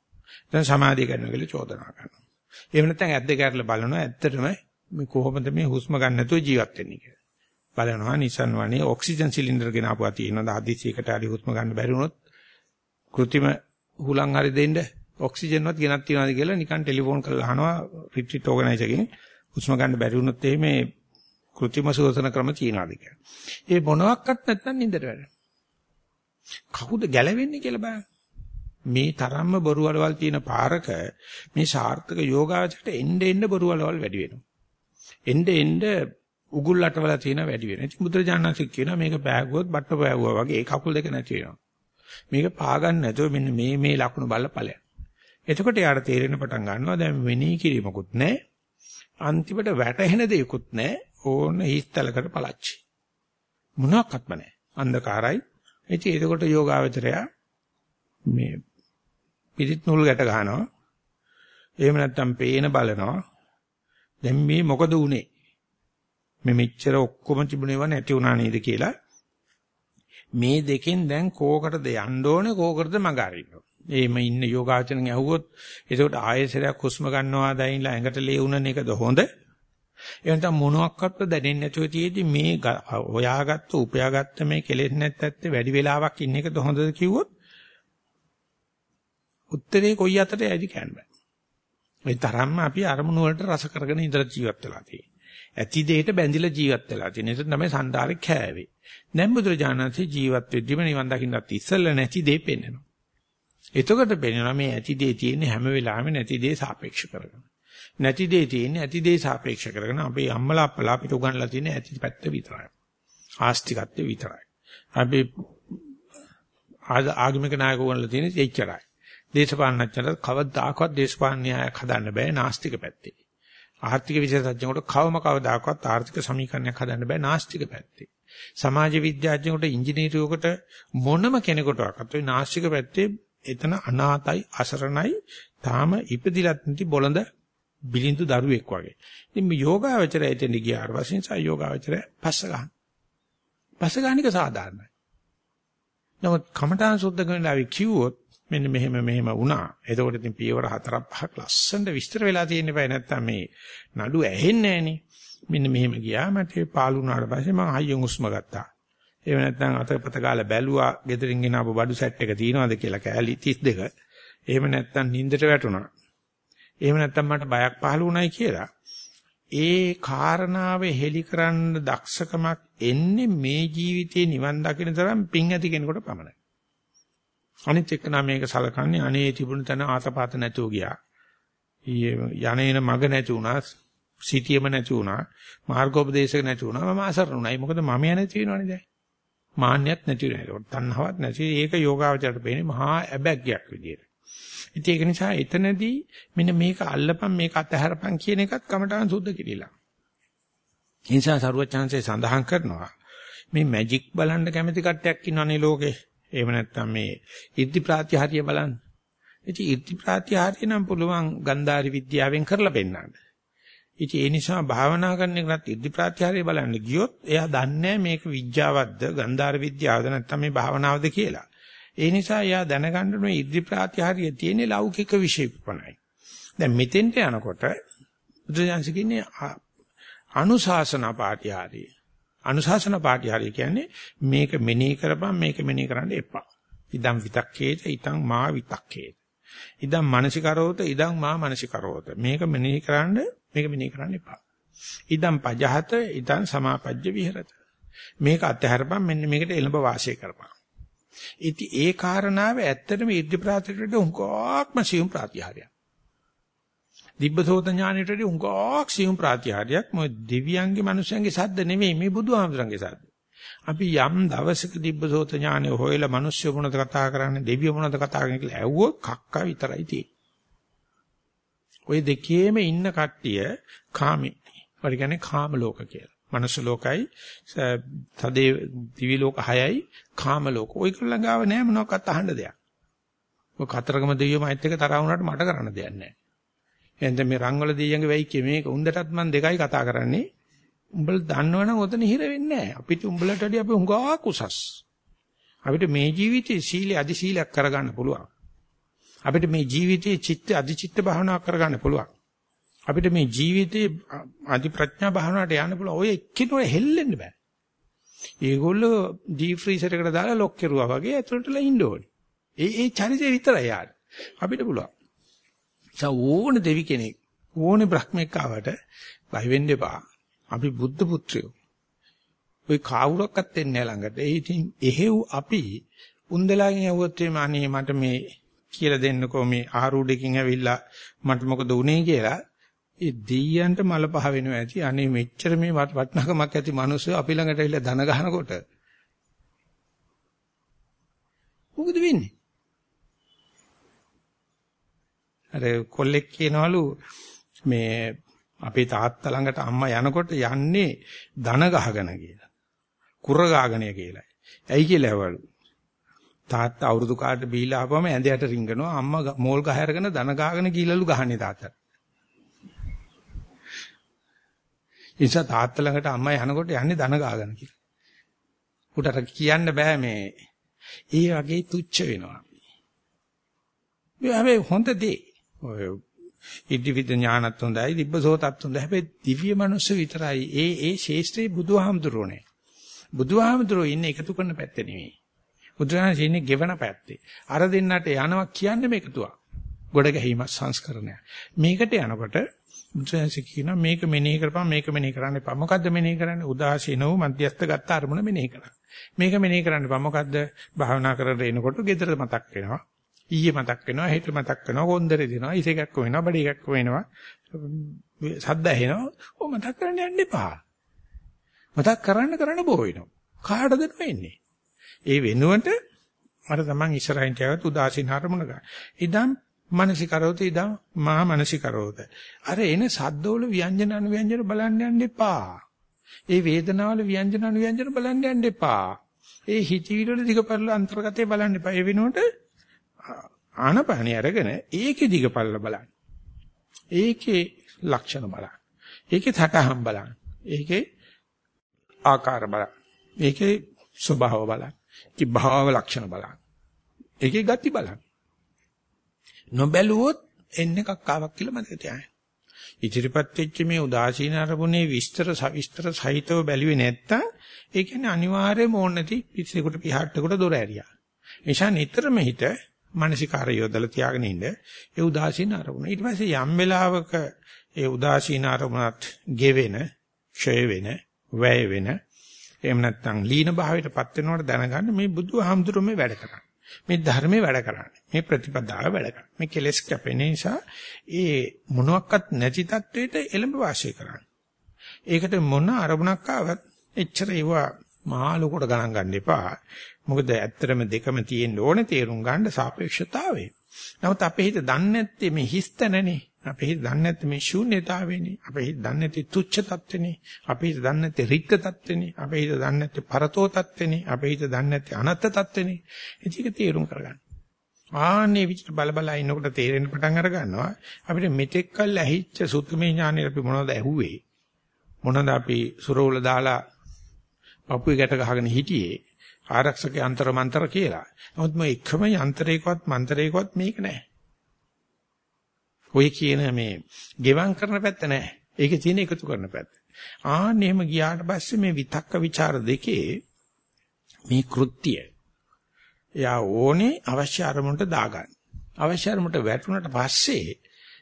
දැන් සමාධිය කරනවා කියලා චෝදනා කරනවා. එහෙම නැත්නම් ඇද්ද ගැටලා බලනවා ඇත්තටම මේ කොහොමද මේ හුස්ම ගන්න නැතුව ජීවත් වෙන්නේ කියලා. බලනවා නිසන් වනේ ඔක්සිජන් සිලින්ඩර් ගෙන ආපුවා තියෙනවා. හදිසියකට හරි හුස්ම ගන්න බැරි වුණොත් કૃතිම හුලං හරි දෙන්න ඔක්සිජන්වත් ගෙනත් තියනවාද කියලා නිකන් ටෙලිෆෝන් කරලා අහනවා රිට්‍රීට් ඕගනයිසර් එකෙන් හුස්ම ගන්න බැරි වුණොත් එහෙම કૃතිම සෝසන ක්‍රම තියනවාද කියලා. ඒ මොනවත් නැත්නම් නින්දට වැටෙනවා. කවුද ගැලවෙන්නේ කියලා බලන්න. මේ තරම්ම බොරු වලවල් තියෙන පාරක මේ සාර්ථක යෝගාවචරයට එන්න එන්න බොරු වලවල් වැඩි වෙනවා. එන්න එන්න උගුල් අටවල තියෙන වැඩි වෙනවා. ඉතින් බුදුරජාණන්සේ කියනවා මේක පෑගුවොත් බට්ට පෑගුවා වගේ ඒ කකුල් දෙක නැති වෙනවා. මේක පාගන්න නැතුව මෙන්න මේ මේ ලකුණු බලලා ඵලයක්. එතකොට යාට තේරෙන පටන් ගන්නවා දැන් වෙණී කිරීමකුත් නැහැ. අන්තිමට වැටහෙන දෙයක්වත් නැහැ. ඕන හිස්තලකට පළච්චි. මොනක්වත්ම නැහැ. අන්ධකාරයි. ඉතින් එතකොට යෝගාවචරයා මේ පිරිත් නූල් ගැට ගන්නවා. එහෙම නැත්නම් පේන බලනවා. දැන් මේ මොකද උනේ? මේ මෙච්චර ඔක්කොම තිබුණේව නැති වුණා නේද කියලා. මේ දෙකෙන් දැන් කෝකටද යන්න ඕනේ කෝකටද මග අරින්න. එහෙම ඉන්න යෝගාචරණ ඇහුවොත් එතකොට ආයෙසරයක් හුස්ම ගන්නවා දැයින්ලා ඇඟට ලේ උනන එකද හොඳ? ඒ නැත්නම් මොනවාක්වත් දැනෙන්නේ නැතුව තියේදී මේ හොයාගත්ත උපයාගත්ත මේ කෙලෙස් නැත්තත් වැඩි වෙලාවක් ඉන්න එකද හොඳද කිව්වොත් උත්තරේ කොයි අතට යයිද කියන්න බෑ. ඒ තරම්ම අපි අරමුණු වලට රස කරගෙන ඉඳලා ජීවත් වෙලා තියෙන්නේ. ඇති දෙයට බැඳිලා ජීවත් වෙලා තියෙන. ඒක තමයි සංසාරේ කෑවේ. දැන් බුදුරජාණන්සේ ජීවත් වෙද්දිම නිවන් දකින්නත් ඉස්සෙල්ලා නැති දේ පෙන්වනවා. එතකොට පෙන්වනවා මේ ඇති දේ තියෙන්නේ හැම වෙලාවෙම නැති දේ සාපේක්ෂ කරගෙන. නැති දේ තියෙන්නේ ඇති දේ සාපේක්ෂ කරගෙන අපේ අම්මලා අප්පලා අපිට උගන්ලා තියෙන්නේ ඇති පැත්ත විතරයි. ආස්තිකත්වය විතරයි. අපි ආගමික නායක උගන්ලා තියෙන්නේ එච්චරයි. දේශපාලනඥයට කවදාකවත් දේශපාලන න්‍යායක් හදන්න බෑ නාස්තික පැත්තේ. ආර්ථික විශේෂඥයෙකුට කවම කවදාකවත් ආර්ථික සමීකරණයක් හදන්න බෑ නාස්තික පැත්තේ. සමාජ විද්‍යාඥයෙකුට ඉංජිනේරුවෙකුට මොනම කෙනෙකුටවත් ඔය නාස්තික පැත්තේ එතන අනාතයි අසරණයි තාම ඉපදිලත් නැති බොළඳ බිලින්දු දරුවෙක් වගේ. ඉතින් මේ යෝගාවචරය එතෙන් ගියාට පස්සේ සා යෝගාවචරය පස්ස ගන්න. පස්ස ගන්න එක සාධාරණයි. නමුත් කමඨාන් සුද්ධ කරනලා කිව්වොත් මෙන්න මෙහෙම මෙහෙම වුණා. එතකොට ඉතින් පියවර හතරක් පහක් ලස්සනට විස්තර වෙලා තියෙන්න බෑ නැත්තම් මේ නඩු ඇහෙන්නේ නෑනේ. මෙන්න මෙහෙම ගියා මට පාළු වුණාට පස්සේ මම හයියෙන් හුස්ම ගත්තා. එහෙම නැත්නම් අතපත ගාලා බැලුවා ගෙදරින් ගෙන ආපු බඩු සෙට් එක තියෙනවද කියලා කෑලි 32. එහෙම නැත්නම් නිින්දට වැටුණා. එහෙම නැත්නම් මට බයක් පහළ වුණයි කියලා. ඒ කාරණාව හෙලිකරන්න දක්ෂකමක් එන්නේ මේ ජීවිතේ නිවන් දකින්න තරම් පිං ඇති කෙනෙකුට පමණයි. අනිත් එක්ක නම් මේක සලකන්නේ අනේ තිබුණ තැන ආතපාත නැතුව ගියා. යන්නේන මග නැති වුණා, සිටියම නැති වුණා, මාර්ගෝපදේශක නැති වුණා. මම අසරණුණයි. මොකද මම යන්නේ තියෙනවනේ දැන්. මාන්නයක් නැති වෙනවා. තණ්හාවක් නැති. ඒක යෝගාවචරයට පේන්නේ මහා ඇබැග්යක් විදියට. ඉතින් ඒක නිසා එතනදී මෙන්න මේක අල්ලපන් මේක අතහැරපන් කියන එකත් කමටහන් සුද්ධ කිරිලා. ඒ නිසා සරුවචාන්සේ සඳහන් කරනවා මේ මැජික් බලන්න කැමති කට්ටියක් ඉන්නවනේ ලෝකේ. එහෙම නැත්නම් මේ ඉර්ධි ප්‍රාත්‍යහාරිය බලන්න. ඉතින් ඉර්ධි ප්‍රාත්‍යහාරිය නම් පුළුවන් ගන්ධාරි විද්‍යාවෙන් කරලා පෙන්නන්න. ඉතින් ඒ නිසා භාවනා කරන එකත් ඉර්ධි ප්‍රාත්‍යහාරිය බලන්න ගියොත් එයා දන්නේ මේක විද්‍යාවක්ද ගන්ධාර විද්‍යාවද නැත්නම් මේ භාවනාවද කියලා. ඒ නිසා එයා දැනගන්න මේ ඉර්ධි ප්‍රාත්‍යහාරිය තියෙන ලෞකික විශේෂ පණයි. දැන් මෙතෙන්ට යනකොට බුදුදහම කියන්නේ අනුශාසන පාඨ්‍යහාරිය. අනුශාසන පාඨය කියන්නේ මේක මෙනෙහි කරපන් මේක මෙනෙහි කරන්න එපා. ඉදම් විතක්කේත ඉතං මා විතක්කේත. ඉදම් මානසිකරෝත ඉදම් මා මානසිකරෝත. මේක මෙනෙහි කරන්න මේක මෙනෙහි කරන්න එපා. ඉදම් පජහත ඉදම් සමාපජ්ජ විහෙරත. මේක අත්හැරපන් මෙන්න මේකට එළඹ වාසය කරපන්. ඉතින් ඒ කාරණාව ඇත්තටම ඉර්ධි ප්‍රාතිරයට උන්කෝක්ම සියුම් ප්‍රාතිහාරයක්. දිබ්බසෝත ඥානෙට වඩා උංගක් සියුම් ප්‍රාතිහාර්යයක් මොකද දෙවියන්ගේ මිනිස්යන්ගේ සද්ද නෙමෙයි මේ බුදුහාමුදුරන්ගේ සද්ද. අපි යම් දවසක දිබ්බසෝත ඥානෙ හොයලා මිනිස්සු මොනවද කතා කරන්නේ දෙවියෝ මොනවද කතා කරන්නේ කියලා ඇහුවොත් කක්ක විතරයි තියෙන්නේ. ওই දෙකේම ඉන්න කට්ටිය කාමී. වරි කියන්නේ කාම ලෝක කියලා. මනුෂ්‍ය ලෝකයි තදේ දිවි ලෝක හයයි කාම ලෝක. ඔය කල්ලා ගාව නෑ මොනවාක්වත් අහන්න දෙයක්. ඔය කතරගම දෙවියෝ මයිත් එක තරහ වුණාට මට කරන්න දෙයක් නෑ. එහෙනම් මේ රංගවල දෙයියන්ගේ වෙයි කිය මේක උන්දටත් මම දෙකයි කතා කරන්නේ. උඹලා දන්නවනම් ඔතන හිර වෙන්නේ නැහැ. අපිට උඹලට වඩා අපි හුඟක් උසස්. අපිට මේ ජීවිතේ සීල අධි සීලයක් කරගන්න පුළුවන්. අපිට මේ ජීවිතේ චිත්ත අධි චිත්ත භාවනාවක් කරගන්න පුළුවන්. අපිට මේ ජීවිතේ අධි ප්‍රඥා භාවනාවට යන්න පුළුවන්. ඔය එක්කිනොර හෙල්ලෙන්න බෑ. ඒගොල්ලෝ ඩීප් ෆ්‍රීසර් එකට දාලා ලොක් කරුවා වගේ ඇතුළටලා ඉන්න ඕනේ. ඒ ඒ චරිතය විතරයි යාර. අපිට පුළුවන්. ඕන දෙවි කෙනෙක් ඕනේ බ්‍රහ්මෙක් ආවට බය වෙන්න එපා. අපි බුද්ධ පුත්‍රයෝ. ඔය කවුරක්වත් එන්නේ ළඟට. ඒ ඉතින් එහෙව් අපි උන්දලාගෙන් ඇහුවොත් එimhe අනේ මට මේ කියලා දෙන්නකෝ මේ ආරූඩකින් ඇවිල්ලා මට මොකද වුනේ කියලා. ඒ දෙයියන්ට මල පහ වෙනවා ඇති. අනේ මෙච්චර මේ වටනකමක් ඇති මිනිස්සු අපි ළඟට ඇවිල්ලා ධන ගහනකොට මොකද වෙන්නේ? අර කොල්ලෙක් කියනවලු මේ අපේ තාත්තා ළඟට අම්මා යනකොට යන්නේ ධන ගහගෙන කියලා. කුර ගාගෙන කියලා. ඇයි කියලා ඇවලු. තාත්තා අවුරුදු කාට බීලා ආපුවම ඇඳයට රිංගනවා අම්මා මෝල් ගහ අරගෙන ධන ගාගෙන ගිලලු ගහන්නේ තාත්තට. ඉතින් තාත්තා ළඟට අම්මා යනකොට යන්නේ ධන ගාගෙන කියලා. උටට කියන්න බෑ මේ. ඒ වගේ තුච්ච වෙනවා. මේ හැබැයි හොඳ දේ. ඔය ඉදිවිද ඥානත් හොඳයි, දිබ්බසෝතත් හොඳයි. හැබැයි දිව්‍ය මනුස්ස විතරයි. ඒ ඒ ශේෂ්ත්‍රේ බුදුහාමුදුරෝනේ. බුදුහාමුදුරෝ ඉන්නේ එකතු කරන පැත්තේ නෙවෙයි. බුදුහාමුදුරෝ ඉන්නේ ගෙවන පැත්තේ. අර දෙන්නට යනවා කියන්නේ මේකතුවක්. ගොඩ ගැහිම සංස්කරණය. මේකට යනකොට බුදුසසුන කියනවා මේක මෙනෙහි කරපන් මේක මෙනෙහි කරන්න එපා. මොකද්ද මෙනෙහි කරන්නේ? උදාසීන වූ මධ්‍යස්ථ ගත්ත අරමුණ මෙනෙහි කරන්න. මේක මෙනෙහි කරන්න එපා. මොකද්ද? භාවනා කරලා එනකොට gedara මතක් වෙනවා. ඊයේ මතක් වෙනවා, හෙට මතක් වෙනවා, කොන්දරේ දෙනවා, ඉසේකක් වෙනවා, බඩ එකක් වෙනවා. සද්ද ඇහෙනවා. ඔය මතක් කරන්න යන්න එපා. මතක් කරන්න කරන්න බෝ වෙනවා. කාටද වෙන්නේ? ඒ වෙනුවට අර තමන් ඉස්සරහින් තියාගත්ත උදාසීන අරමුණ ගන්න. ඉදම් මනසිකරෝත ඉදම් මහා මනසිකරෝත. අර එන සද්දවල ව්‍යංජන අනුව්‍යංජන බලන්න යන්න එපා. ඒ වේදනාවල ව්‍යංජන අනුව්‍යංජන බලන්න යන්න එපා. ඒ හිතවිලි වල දිගපරල අන්තර්ගතය බලන්න එපා. ඒ වෙනුවට ආනපානිය අරගෙන ඒකේ දිගපරල බලන්න. ඒකේ ලක්ෂණ බලන්න. ඒකේ තටහම් බලන්න. ඒකේ ආකාර බලන්න. ඒකේ ස්වභාව බලන්න. ඒකේ භාව ලක්ෂණ බලන්න. ඒකේ ගති බලන්න. නොබැලුවොත් එන්නේ කක්කාවක් කියලා මතක තියාගන්න. ඉදිරිපත් වෙච්ච මේ උදාසීන අරමුණේ විස්තර සවිස්තර සහිතව බැලුවේ නැත්තම් ඒ කියන්නේ අනිවාර්යයෙන්ම ඕන නැති පිටිසෙකුට පිහාට්ටකට දොර ඇරියා. එනිසා නිතරම හිත මානසිකාරය යොදලා තියාගෙන ඉන්න ඒ උදාසීන අරමුණ. ඊට පස්සේ යම් වෙලාවක ඒ උදාසීන අරමුණත් ගෙවෙන, ක්ෂය වෙන, වැය වෙන එහෙම නැත්නම් ලීන භාවයටපත් වෙනවට දැනගන්න මේ බුදුහාමුදුරුවෝ මේ වැඩ කරන්නේ. මේ ධර්මයේ වැඩ කරන්නේ. මේ ප්‍රතිපදාව වැඩ කරන්නේ. මේ කෙලෙස් කැපෙන නිසා ඒ මොනවත් නැති තත්වයට එළඹ වාසය කරන්නේ. ඒකට මොන අරමුණක් ආවත් එච්චර ඒවා මහා ලොකුට ගණන් ගන්න එපා. මොකද ඇත්තටම දෙකම තියෙන්න ඕනේ තේරුම් ගන්න සාපේක්ෂතාවය. නමුත් අපේ හිත දන්නේ නැත්තේ මේ හිස්තනනේ. අපේ හිත දන්නේ නැත්තේ මේ ශූන්‍යතාවේනේ. අපේ හිත දන්නේ නැත්තේ තුච්ඡ තත්ත්වනේ. අපේ හිත දන්නේ නැත්තේ රික්ත තත්ත්වනේ. අපේ හිත දන්නේ නැත්තේ පරතෝ තත්ත්වනේ. අපේ හිත දන්නේ නැත්තේ අනත්ත් තත්ත්වනේ. ඒක තේරුම් කරගන්න. ආන්නේ විදිහට බල බල ඉන්නකොට තේරෙන්න පටන් අර ගන්නවා. අපිට මෙතෙක් කල් ඇහිච්ච සුත්තමේ ඥානෙ අපි මොනවද ඇහුවේ? මොනවද අපි සුරවල දාලා පපුවේ ගැට ගහගෙන හිටියේ? ආරක්ෂක යන්ත්‍ර මන්ත්‍ර කියලා. නමුත් මේ එකම යන්ත්‍රයකවත් මන්ත්‍රයකවත් මේක නැහැ. ඔය කියන මේ ගෙවම් කරන පැත්ත නැහැ. ඒකේ තියෙන එකතු කරන පැත්ත. ආන්න එහෙම ගියාට පස්සේ මේ විතක්ක ਵਿਚාර දෙකේ මේ කෘත්‍ය එයා ඕනේ අවශ්‍ය අරමුණට දාගන්න. අවශ්‍ය අරමුණට වැටුණට පස්සේ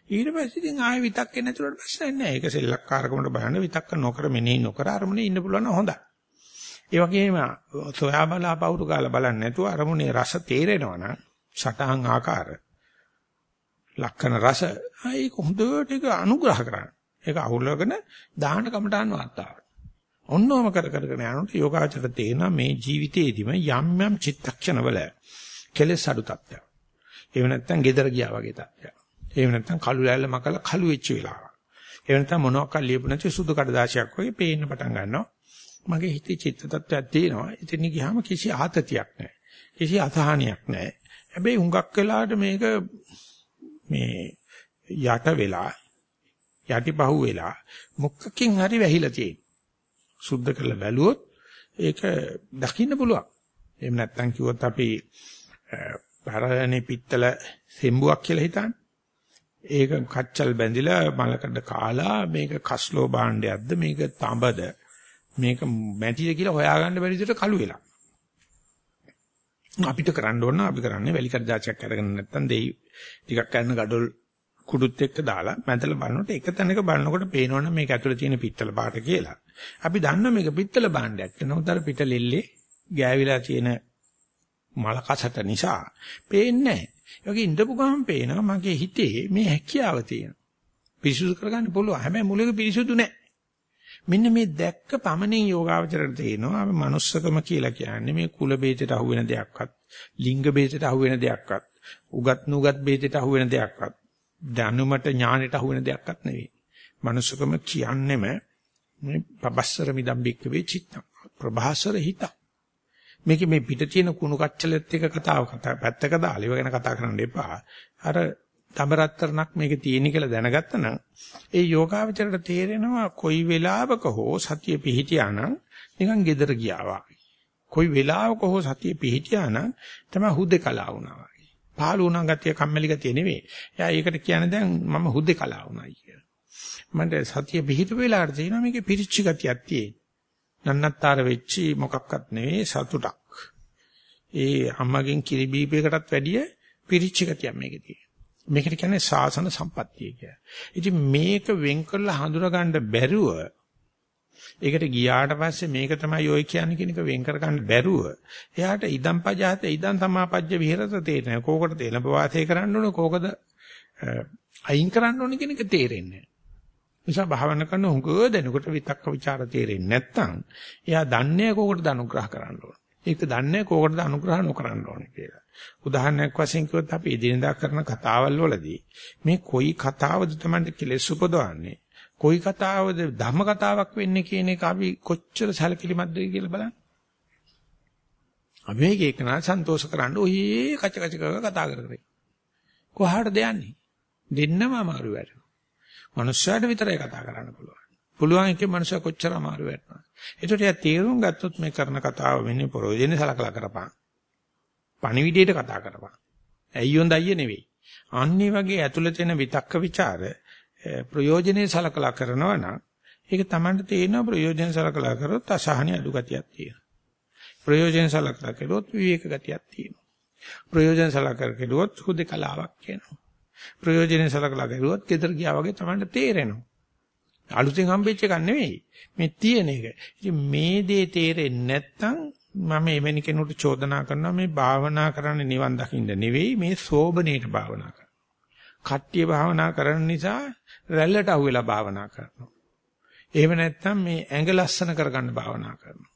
ඊට පස්සේ ඉතින් ආයෙ විතක්කේ නැතුවට ප්‍රශ්නයක් නැහැ. ඒක සෙල්ලක්කාරකමට බලන්න විතක්ක නොකර මෙනෙහි නොකර අරමුණේ ඉන්න පුළුවන් හොඳයි. ඒ වගේම සොයා බලා පවුරු කාලා බලන්නේ නැතුව අරමුණේ රස තේරෙනවා නම් සටහන් ආකාර ලක්කන රස ඒක හොඳට ඒක අනුග්‍රහ කරන්න. ඒක අහුලගෙන දාහන කමටහන් වාර්තාවට. ඔන්නෝම කර කරගෙන යනකොට යෝගාචර තේනවා මේ ජීවිතේදීම යම් යම් චිත්තක්ෂණවල කෙලෙස් අඩු තත්ත්වයක්. එහෙම නැත්නම් gedara ගියා වගේ තත්ත්වයක්. එහෙම නැත්නම් කළු ලෑල්ල මකලා කළු වෙච්ච වෙලාවක්. එහෙම නැත්නම් මොනවාක් ලියපු නැති සුදු කඩදාසියක් වගේ පේන්න පටන් ගන්නවා. මගේ හිතේ චිත්ත tattයක් තියෙනවා. ඉතින් ගියාම කිසි ආතතියක් නැහැ. කිසි අසහනයක් නැහැ. හැබැයි හුඟක් වෙලාවට මේක මේ යට වෙලා යටිපහුව වෙලා මුක්කකින් හරි වැහිලා තියෙන. සුද්ධ කරලා බැලුවොත් ඒක දකින්න පුළුවන්. එහෙම නැත්නම් කිව්වොත් අපි පරණේ පිත්තල සෙම්බුවක් කියලා හිතන්නේ. ඒක කච්චල් බැඳිලා මලකඩ කාලා මේක කස්ලෝ භාණ්ඩයක්ද මේක තඹද මේක මැටිද කියලා හොයාගන්න බැරි විදිහට කළු වෙලා. අපිට කරන්න ඕන අපි කරන්නේ වැලි කඩදාසියක් අරගෙන නැත්තම් දෙයි ටිකක් කරන gadol කුඩුත් එක්ක දාලා මැදලා බලනකොට එක තැනක බලනකොට පේනවනේ මේක ඇතුලේ තියෙන පිත්තල පාට කියලා. අපි දන්නවා මේක පිත්තල භාණ්ඩයක්. නමුත් අර පිටලෙල්ලේ ගෑවිලා තියෙන මල කසට නිසා පේන්නේ නැහැ. ඒ වගේ ඉඳපු ගමන් පේනවා මගේ හිතේ මේ හැකියාව තියෙනවා. පිරිසුදු කරගන්න පුළුවන්. හැබැයි මුලක පිරිසුදු නැහැ. මෙන්න මේ දැක්ක පමණින් යෝගාවචරයට තේනවා අපි manussකම කියලා කියන්නේ මේ කුල බේතයට අහු වෙන දෙයක්වත් ලිංග බේතයට අහු වෙන දෙයක්වත් උගත් නුගත් බේතයට අහු වෙන දෙයක්වත් දැනුමට ඥානෙට අහු වෙන දෙයක්වත් නෙවෙයි. manussකම කියන්නේම මේ පබස්සර මිදම්බික්ක වේ චිත්ත ප්‍රභාසර හිත. මේක මේ පිට තියෙන කුණු කච්චලෙත් එක කතාව කතා පැත්තක දාලා ඒව ගැන කතා කරන්න එපා. අර තඹරත්තරණක් මේක තියෙන කියලා දැනගත්තා නම් ඒ යෝගාවචරයට තේරෙනවා කොයි වෙලාවක හෝ සතිය පිහිටියා නම් නිකන් gedara ගියා වගේ. කොයි වෙලාවක හෝ සතිය පිහිටියා නම් තමයි හුදේකලා වුණා වගේ. පහළ වුණා ගතිය කම්මැලි ගතිය නෙවෙයි. එයා ඒකට කියන්නේ දැන් මම හුදේකලා වුණායි කියලා. මන්ට සතිය පිහිට වෙලාට තියෙනවා මේකේ පිරිච්ච ගතියක් තියෙන. නන්නත්තර වෙච්චි මොකක්වත් නෙවෙයි සතුටක්. ඒ අම්මගෙන් කිරි බීපයකටත් වැඩිය පිරිච්ච ගතියක් මේකේ තියෙනවා. මේකට කියන්නේ සාසන සම්පත්තිය කියලා. ඉතින් මේක වෙන් කරලා හඳුනා ගන්න බැරුව ඒකට ගියාට පස්සේ මේක තමයි ඔය කියන්නේ කියන එක වෙන් කර ගන්න බැරුව එයාට ඉදම් පජාත ඉදම් සමාපජ්ජ විහෙරත තේරෙන්නේ කෝකට තේලඹ වාසය කරන්න ඕන කෝකද අයින් කරන්න ඕන කියන එක තේරෙන්නේ නිසා භාවනා කරන හුඟ දෙනකොට විතක්ක ਵਿਚාර තේරෙන්නේ නැත්නම් එයා දන්නේ කෝකටද අනුග්‍රහ කරන්න ඕන. ඒක දන්නේ කෝකටද අනුග්‍රහ නොකරන්න ඕනේ කියලා. උදාහරණයක් වශයෙන් කිව්වොත් අපි එදිනදා කරන කතාවල් වලදී මේ කොයි කතාවද තමයි කෙලෙස් උපදවන්නේ කොයි කතාවද ධර්ම කතාවක් වෙන්නේ කියන එක අපි කොච්චර සැලකිලිමත්ද කියලා බලන්න. අපි මේක එකන සන්තෝෂ කරන්න ඔය කච කච කතා කර කර. කොහාටද යන්නේ? දෙන්නම අමාරු වැඩ. මනුස්සයාට විතරයි කතා කරන්න පුළුවන්. පුළුවන් එකේ මනුස්සයා කොච්චර අමාරු වෙනවා. ඒකට යා තේරුම් ගත්තොත් මේ කරන කතාව වෙන්නේ ප්‍රයෝජනෙ සලකලා කරපන්. පණිවිඩයට කතා කරපන්. ඇයියොන් දයිය නෙවෙයි. අන්නේ වගේ ඇතුළත එන විතක්ක ਵਿਚාර ප්‍රයෝජනේ සලකලා කරනවා නම් ඒක Tamanට තේරෙනවා ප්‍රයෝජන සලකලා කරොත් අසහනිය අඩු ගතියක් තියෙනවා. ප්‍රයෝජන සලකලා කළොත් විවේක ගතියක් තියෙනවා. ප්‍රයෝජන සලකලා කළොත් හුදකලාවක් කියනවා. ප්‍රයෝජන සලකලා කළොත් gedara ගියා වගේ Tamanට තේරෙනවා. අලුතෙන් හම්බෙච්ච එකක් නෙවෙයි. මේ තියෙන එක. ඉතින් මේ දේ තේරෙන්නේ නැත්නම් මම එවැනි කෙනෙකුට චෝදනා කරනවා මේ භාවනා කරන්නේ නිවන් දකින්න නෙවෙයි මේ සෝබනේට භාවනා කරනවා. කට්ටිය භාවනා කරන නිසා රැල්ලට අහුවෙලා භාවනා කරනවා. එහෙම නැත්නම් මේ ඇඟ ලස්සන කරගන්න භාවනා කරනවා.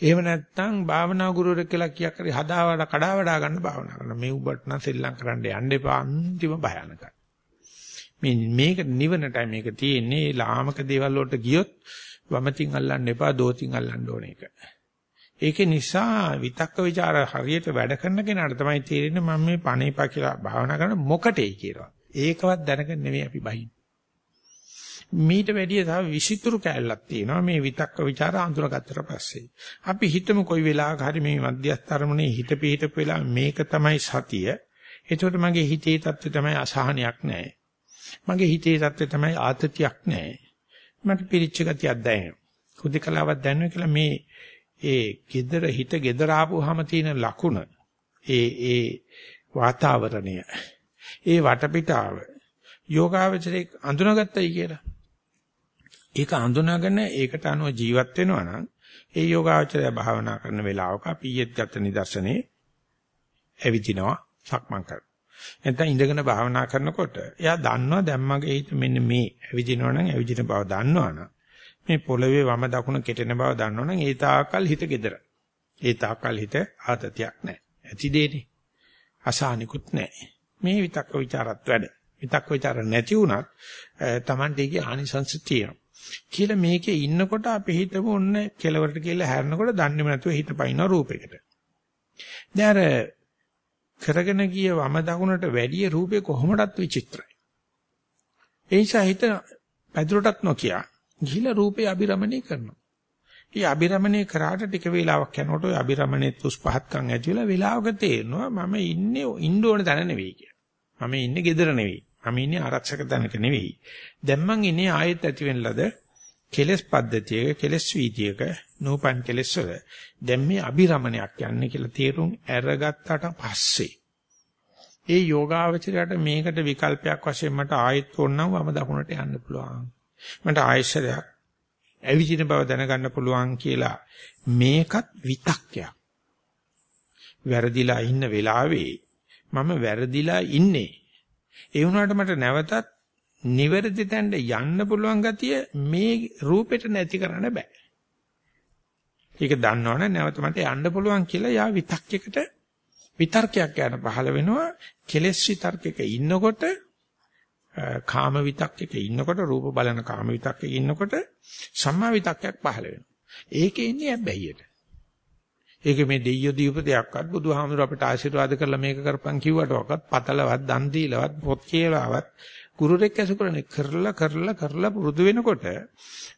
එහෙම නැත්නම් භාවනා ගුරුවරයෙක් කියලා කියක් කරි හදාවඩ කඩාවඩා ගන්න භාවනා කරනවා. මේ උඹට නම් සෙල්ලම් කරන්න යන්න එපා අන්තිම භයානකයි. මේ මේක නිවනටයි මේක තියෙන්නේ. ලාමක දේවල් වලට ගියොත් වමතින් අල්ලන්න එපා, දෝතින් අල්ලන්න ඕන එක. ඒකේ නිසා විතක්ක ਵਿਚාර හරියට වැඩ කරන කෙනාට තමයි තේරෙන්නේ මම මේ පණේපා කියලා භාවනා කරන මොකටේ කියලා. ඒකවත් දැනගෙන නෙමෙයි අපි බහින්. මීට වැඩිය තව විසිතුරු කැලලක් තියෙනවා මේ විතක්ක ਵਿਚාර අඳුරගත්තට පස්සේ. අපි හිතමු කොයි වෙලාවක හරි මේ මධ්‍යස්තරමනේ හිත පිහිටපු වෙලාව මේක තමයි සතිය. එතකොට මගේ හිතේ தත්ත්වය තමයි අසහනයක් නැහැ. මගේ හිතේ தත්ත්වය තමයි ආතතියක් නැහැ. මට පිරිච්ච ගතියක් දැනෙනවා. හුදකලාවක් දැනෙනවා කියලා මේ ඒ gedara හිත gedara ආපුවාම තියෙන ලකුණ ඒ ඒ වාතාවරණය ඒ වටපිටාව යෝගාවචරයේ අඳුනගත්තයි කියලා. ඒක අඳුනගෙන ඒකට අනුව ජීවත් වෙනවා නම් ඒ යෝගාවචරය භාවනා කරන වෙලාවක අපි ඊයේත් ගත්ත නිදර්ශනේ ඇවිදිනවා සක්මන් කරනවා. නැත්නම් ඉඳගෙන භාවනා කරනකොට එයා දන්නවා දැන් මගේ හිත මෙන්න මේ ඇවිදිනවා නම් ඇවිදින බව දන්නවනම් මේ පොළවේ වම දකුණ කෙටෙන බව දන්නවනම් ඒ තාකල් හිත gedera. ඒ තාකල් හිත ආතතියක් නැහැ. ඇති දෙන්නේ. අසහනිකුත් නැහැ. මේ විතක්ක ਵਿਚාරත් වැඩ. විතක්ක ਵਿਚාර නැති වුණත් Tamante එකේ ආනිසංශ තියෙනවා. කියලා මේකේ ඉන්නකොට අපි හිතමු ඔන්න කෙලවරට කියලා හැරෙනකොට දන්නේම නැතුව හිත පයින්න රූපයකට. දැන් අර කරගෙන ගිය වම දකුණට වැඩි රූපේ කොහොමදත් විචිත්‍රයි. ඒ නිසා හිත පැදුරටත් නොකියා ගිහිලා රූපේ අබිරමණය කරනවා. ඒ අබිරමණය කරාට ටික වේලාවක් යනකොට ඔය අබිරමණයේ තුස් පහත්කම් ඇති වෙලා වේලාවක තේරෙනවා මම ඉන්නේ ඉන්න ඕන තැන නෙවෙයි කියලා. මම ඉන්නේ gedara නෙවෙයි. මම ඉන්නේ ආරක්ෂක තැනක නෙවෙයි. දැන් මං ඉන්නේ ආයෙත් ඇති වෙන ලද කෙලස් පද්ධතියක කෙලස් වීතියක නූපන් කෙලස් වල දැන් මේ අබිරමණයක් යන්නේ කියලා තේරුම් අරගත්තට පස්සේ ඒ යෝගාවචරයට මේකට විකල්පයක් වශයෙන් මට ආයෙත් ඕනනම් වම දකුණට යන්න පුළුවන්. මට ආයශරයක් ඇවිදින බව දැනගන්න පුළුවන් කියලා මේකත් විතක්කයක්. වැරදිලා ඉන්න වෙලාවේ මම වැරදිලා ඉන්නේ. ඒ වුණාට මට නැවතත් නිවැරදි තැනට යන්න පුළුවන් ගතිය මේ රූපෙට නැති කරන්න බෑ. ඒක දන්නවනේ නැවත මට යන්න පුළුවන් කියලා යා විතක්කයකට විතර්කයක් යන පහළ වෙනවා කෙලෙස් විතර්කයක ඉන්නකොට කාම විතක්කයක ඉන්නකොට රූප බලන කාම විතක්කයක ඉන්නකොට සම්මා විතක්කයක් පහළ වෙනවා. ඒකේ ඉන්නේ හැබැයිට. ඒක මේ දෙයියෝ දීප දෙයක්වත් බුදුහාමුදුර අපිට ආශිර්වාද කරලා මේක කරපන් කිව්වටවත් පතලවත් දන් දීලවත් පොත් කියලාවත් ගුරුරෙක් ඇසු කරන්නේ කරලා කරලා කරලා පුරුදු වෙනකොට